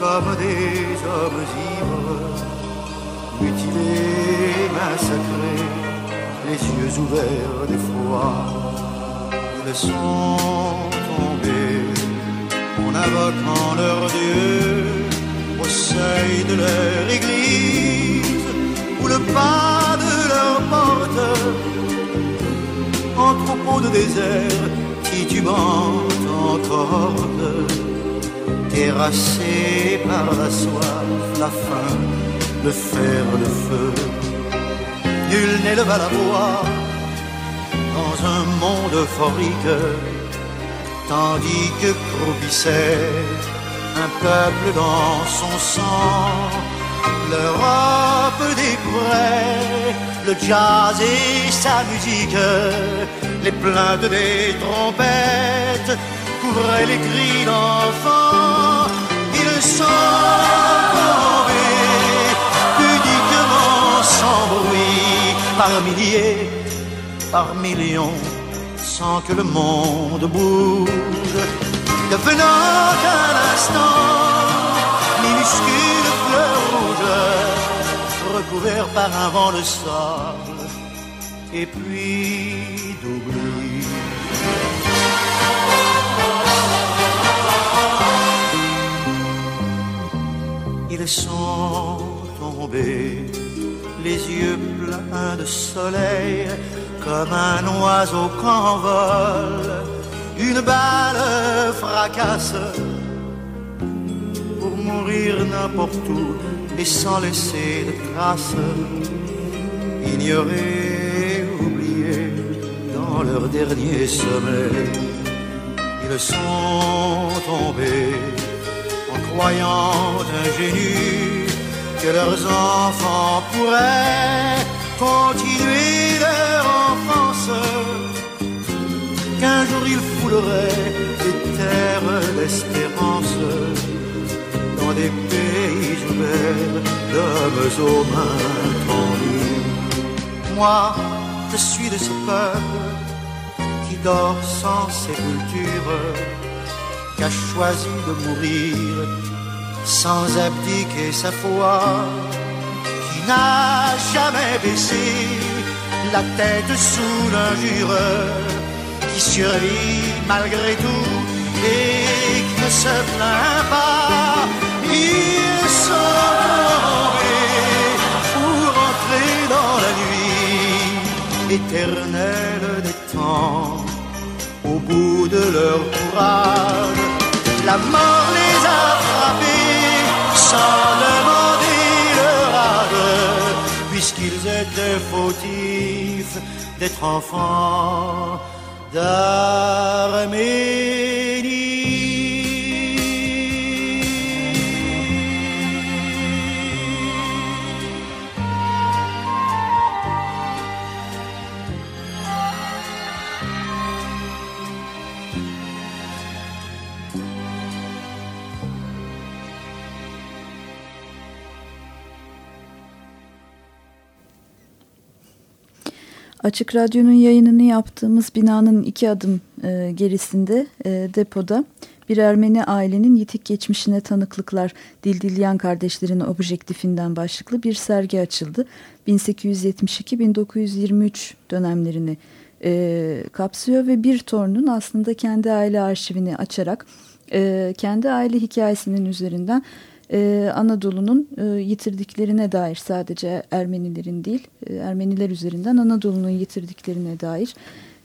comme des hommes ivres, mutilés, massacrés, les yeux ouverts d'effroi. Ils sont tombés en invoquant leur Dieu au seuil de leur église ou le leur en troupeau de désert titubant encore terrassé par la soif, la faim, le fer, le feu nul n'éleva la voix dans un monde euphorique, tandis que croupissait un peuple dans son sang. L'Europe découvrait le jazz et sa musique, les plaintes des trompettes couvraient les cris d'enfants. Ils sont tombés pudiquement sans bruit, par milliers, par millions, sans que le monde bouge, devenant un instant minuscule fleur rouge, recouvert par un vent de sable, et puis d'oubli. Ils sont tombés, les yeux pleins de soleil, comme un oiseau qu'envole une balle fracasse pour mourir n'importe où et sans laisser de traces, ignorés, oubliés dans leur dernier sommeil. Ils sont tombés en croyant ingénus que leurs enfants pourraient continuer leur enfance, qu'un jour ils fouleraient des terres d'espérance des pays ouverts d'hommes aux mains tendues. Moi, je suis de ce peuple qui dort sans sépulture, qui a choisi de mourir sans abdiquer sa foi, qui n'a jamais baissé la tête sous l'injure, qui survit malgré tout et qui ne se plaint pas. Ils sont tombés pour entrer dans la nuit éternelle des temps. Au bout de leur courage, la mort les a frappés sans demander leur âge, puisqu'ils étaient fautifs d'être enfants d'Arménie. Açık Radyo'nun yayınını yaptığımız binanın iki adım e, gerisinde e, depoda bir Ermeni ailenin yitik geçmişine tanıklıklar Dildilyan kardeşlerin objektifinden başlıklı bir sergi açıldı. 1872-1923 dönemlerini e, kapsıyor ve bir torunun aslında kendi aile arşivini açarak e, kendi aile hikayesinin üzerinden ee, Anadolu'nun e, yitirdiklerine dair sadece Ermenilerin değil e, Ermeniler üzerinden Anadolu'nun yitirdiklerine dair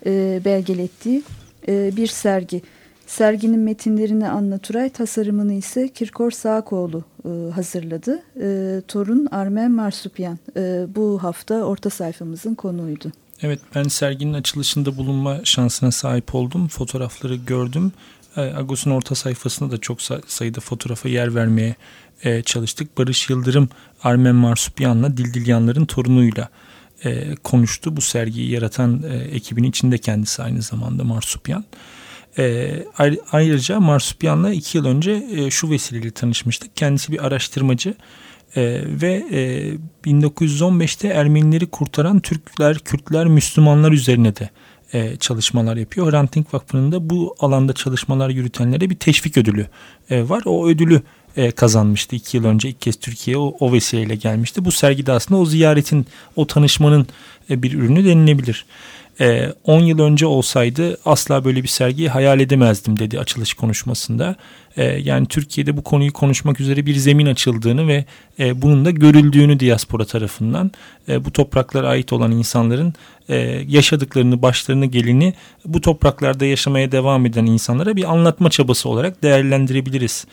e, belgelettiği e, bir sergi. Serginin metinlerini Anna tasarımını ise Kirkor Sağkoğlu e, hazırladı. E, Torun Armen Marsupyan e, bu hafta orta sayfamızın konuydu. Evet ben serginin açılışında bulunma şansına sahip oldum. Fotoğrafları gördüm. Agos'un orta sayfasında da çok sayıda fotoğrafa yer vermeye e, çalıştık. Barış Yıldırım Armen Marsupyan'la Dildilyanların torunuyla e, konuştu. Bu sergiyi yaratan e, ekibin içinde kendisi aynı zamanda Marsupyan. Ayrıca Marsupyan'la iki yıl önce şu vesileyle tanışmıştık. Kendisi bir araştırmacı e, ve e, 1915'te Ermenileri kurtaran Türkler, Kürtler, Müslümanlar üzerine de e, çalışmalar yapıyor. Hrant Dink Vakfı'nın da bu alanda çalışmalar yürütenlere bir teşvik ödülü e, var. O ödülü e, kazanmıştı iki yıl önce ilk kez Türkiye'ye o, o vesileyle gelmişti. Bu sergide aslında o ziyaretin, o tanışmanın e, bir ürünü denilebilir. 10 yıl önce olsaydı asla böyle bir sergiyi hayal edemezdim dedi açılış konuşmasında. Yani Türkiye'de bu konuyu konuşmak üzere bir zemin açıldığını ve bunun da görüldüğünü diaspora tarafından bu topraklara ait olan insanların yaşadıklarını, başlarını gelini bu topraklarda yaşamaya devam eden insanlara bir anlatma çabası olarak değerlendirebiliriz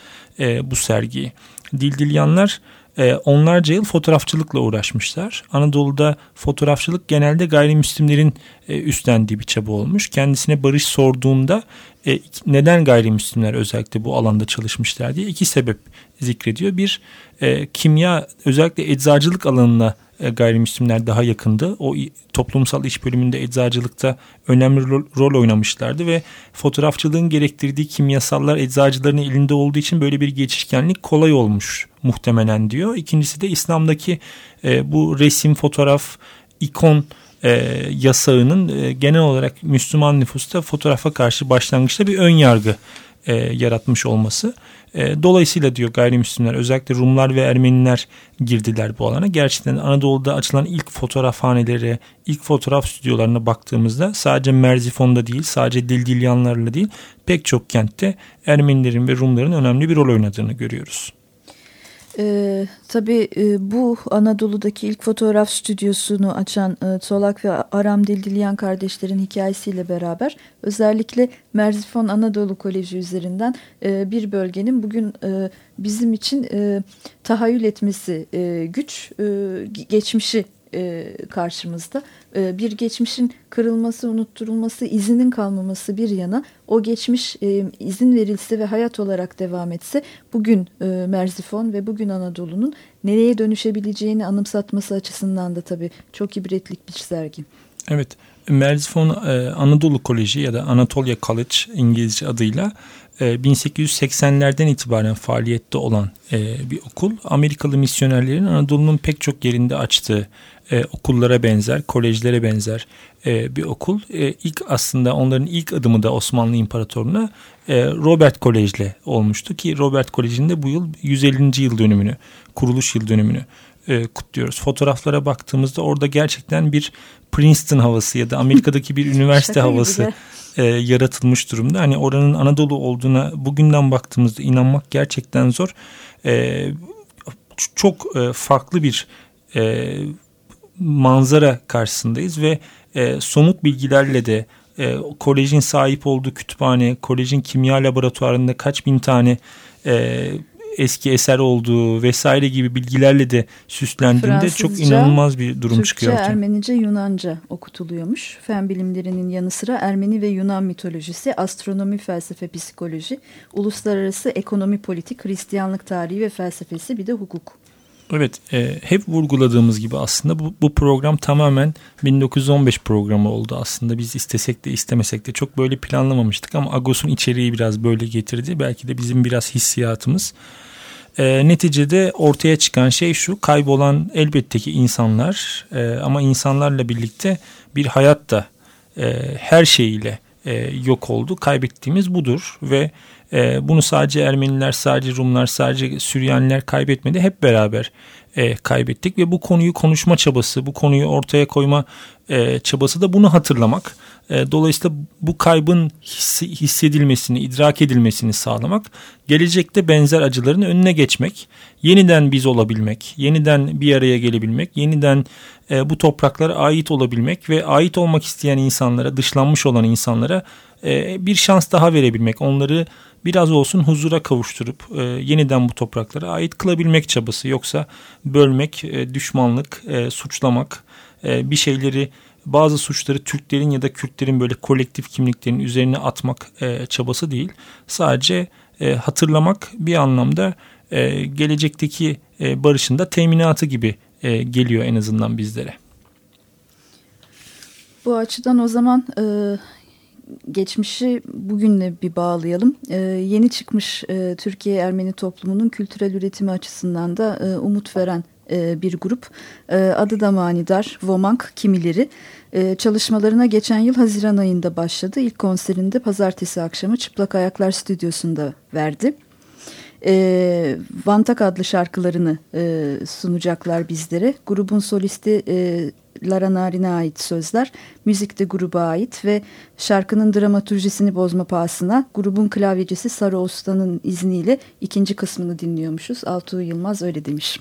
bu sergiyi. Dildilyanlar e, onlarca yıl fotoğrafçılıkla uğraşmışlar. Anadolu'da fotoğrafçılık genelde gayrimüslimlerin e, üstlendiği bir çaba olmuş. Kendisine Barış sorduğunda e, neden gayrimüslimler özellikle bu alanda çalışmışlar diye iki sebep zikrediyor. Bir e, kimya özellikle eczacılık alanına e, gayrimüslimler daha yakındı. O toplumsal iş bölümünde eczacılıkta önemli rol, rol oynamışlardı ve fotoğrafçılığın gerektirdiği kimyasallar eczacıların elinde olduğu için böyle bir geçişkenlik kolay olmuş muhtemelen diyor. İkincisi de İslam'daki e, bu resim, fotoğraf, ikon e, yasağının e, genel olarak Müslüman nüfusta fotoğrafa karşı başlangıçta bir ön yargı e, yaratmış olması. E, dolayısıyla diyor gayrimüslimler özellikle Rumlar ve Ermeniler girdiler bu alana. Gerçekten Anadolu'da açılan ilk fotoğrafhaneleri, ilk fotoğraf stüdyolarına baktığımızda sadece Merzifon'da değil, sadece Dildilyanlarla değil pek çok kentte Ermenilerin ve Rumların önemli bir rol oynadığını görüyoruz. Ee, tabii e, bu Anadolu'daki ilk fotoğraf stüdyosunu açan e, Solak ve Aram Dildilyan kardeşlerin hikayesiyle beraber özellikle Merzifon Anadolu Koleji üzerinden e, bir bölgenin bugün e, bizim için e, tahayyül etmesi e, güç, e, geçmişi e, karşımızda. E, bir geçmişin kırılması, unutturulması, izinin kalmaması bir yana o geçmiş e, izin verilse ve hayat olarak devam etse bugün e, Merzifon ve bugün Anadolu'nun nereye dönüşebileceğini anımsatması açısından da tabii çok ibretlik bir sergi. Evet. Merzifon Anadolu Koleji ya da Anatolia College İngilizce adıyla 1880'lerden e, itibaren faaliyette olan bir okul. Amerikalı misyonerlerin Anadolu'nun pek çok yerinde açtığı e, okullara benzer, kolejlere benzer e, bir okul. E, ilk aslında onların ilk adımı da Osmanlı İmparatorluğu'na e, Robert Kolej'le olmuştu ki Robert Kolej'in de bu yıl 150. yıl dönümünü, kuruluş yıl dönümünü e, kutluyoruz. Fotoğraflara baktığımızda orada gerçekten bir Princeton havası ya da Amerika'daki bir üniversite havası e, yaratılmış durumda. Hani oranın Anadolu olduğuna bugünden baktığımızda inanmak gerçekten zor. E, çok e, farklı bir e, manzara karşısındayız ve e, somut bilgilerle de e, kolejin sahip olduğu kütüphane, kolejin kimya laboratuvarında kaç bin tane e, eski eser olduğu vesaire gibi bilgilerle de süslendiğinde Fransızca, çok inanılmaz bir durum Türkçe, çıkıyor. Türkçe, Ermenice, Yunanca okutuluyormuş. Fen bilimlerinin yanı sıra Ermeni ve Yunan mitolojisi, astronomi, felsefe, psikoloji, uluslararası ekonomi, politik, Hristiyanlık tarihi ve felsefesi bir de hukuk. Evet, e, hep vurguladığımız gibi aslında bu, bu program tamamen 1915 programı oldu aslında. Biz istesek de istemesek de çok böyle planlamamıştık ama Agos'un içeriği biraz böyle getirdi. Belki de bizim biraz hissiyatımız. E, neticede ortaya çıkan şey şu, kaybolan elbette ki insanlar e, ama insanlarla birlikte bir hayat da e, her şeyiyle e, yok oldu. Kaybettiğimiz budur ve e, bunu sadece Ermeniler, sadece Rumlar, sadece Süryaniler kaybetmedi. Hep beraber e, kaybettik ve bu konuyu konuşma çabası, bu konuyu ortaya koyma e, çabası da bunu hatırlamak. E, dolayısıyla bu kaybın hissi, hissedilmesini, idrak edilmesini sağlamak, gelecekte benzer acıların önüne geçmek, yeniden biz olabilmek, yeniden bir araya gelebilmek, yeniden e, bu topraklara ait olabilmek ve ait olmak isteyen insanlara, dışlanmış olan insanlara e, bir şans daha verebilmek, onları biraz olsun huzura kavuşturup e, yeniden bu topraklara ait kılabilmek çabası. Yoksa bölmek, e, düşmanlık, e, suçlamak, e, bir şeyleri bazı suçları Türklerin ya da Kürtlerin böyle kolektif kimliklerinin üzerine atmak e, çabası değil. Sadece e, hatırlamak bir anlamda e, gelecekteki e, barışın da teminatı gibi e, geliyor en azından bizlere. Bu açıdan o zaman e, geçmişi bugünle bir bağlayalım. E, yeni çıkmış e, Türkiye Ermeni toplumunun kültürel üretimi açısından da e, umut veren e, bir grup. E, adı da manidar, Vomank kimileri. E, çalışmalarına geçen yıl Haziran ayında başladı. İlk konserinde pazartesi akşamı Çıplak Ayaklar Stüdyosu'nda verdi. E, Vantak adlı şarkılarını e, sunacaklar bizlere. Grubun solisti e, Lara Narin'e ait sözler, müzikte gruba ait ve şarkının dramaturjisini bozma pahasına grubun klavyecisi Sarı Usta'nın izniyle ikinci kısmını dinliyormuşuz. Altuğ Yılmaz öyle demiş.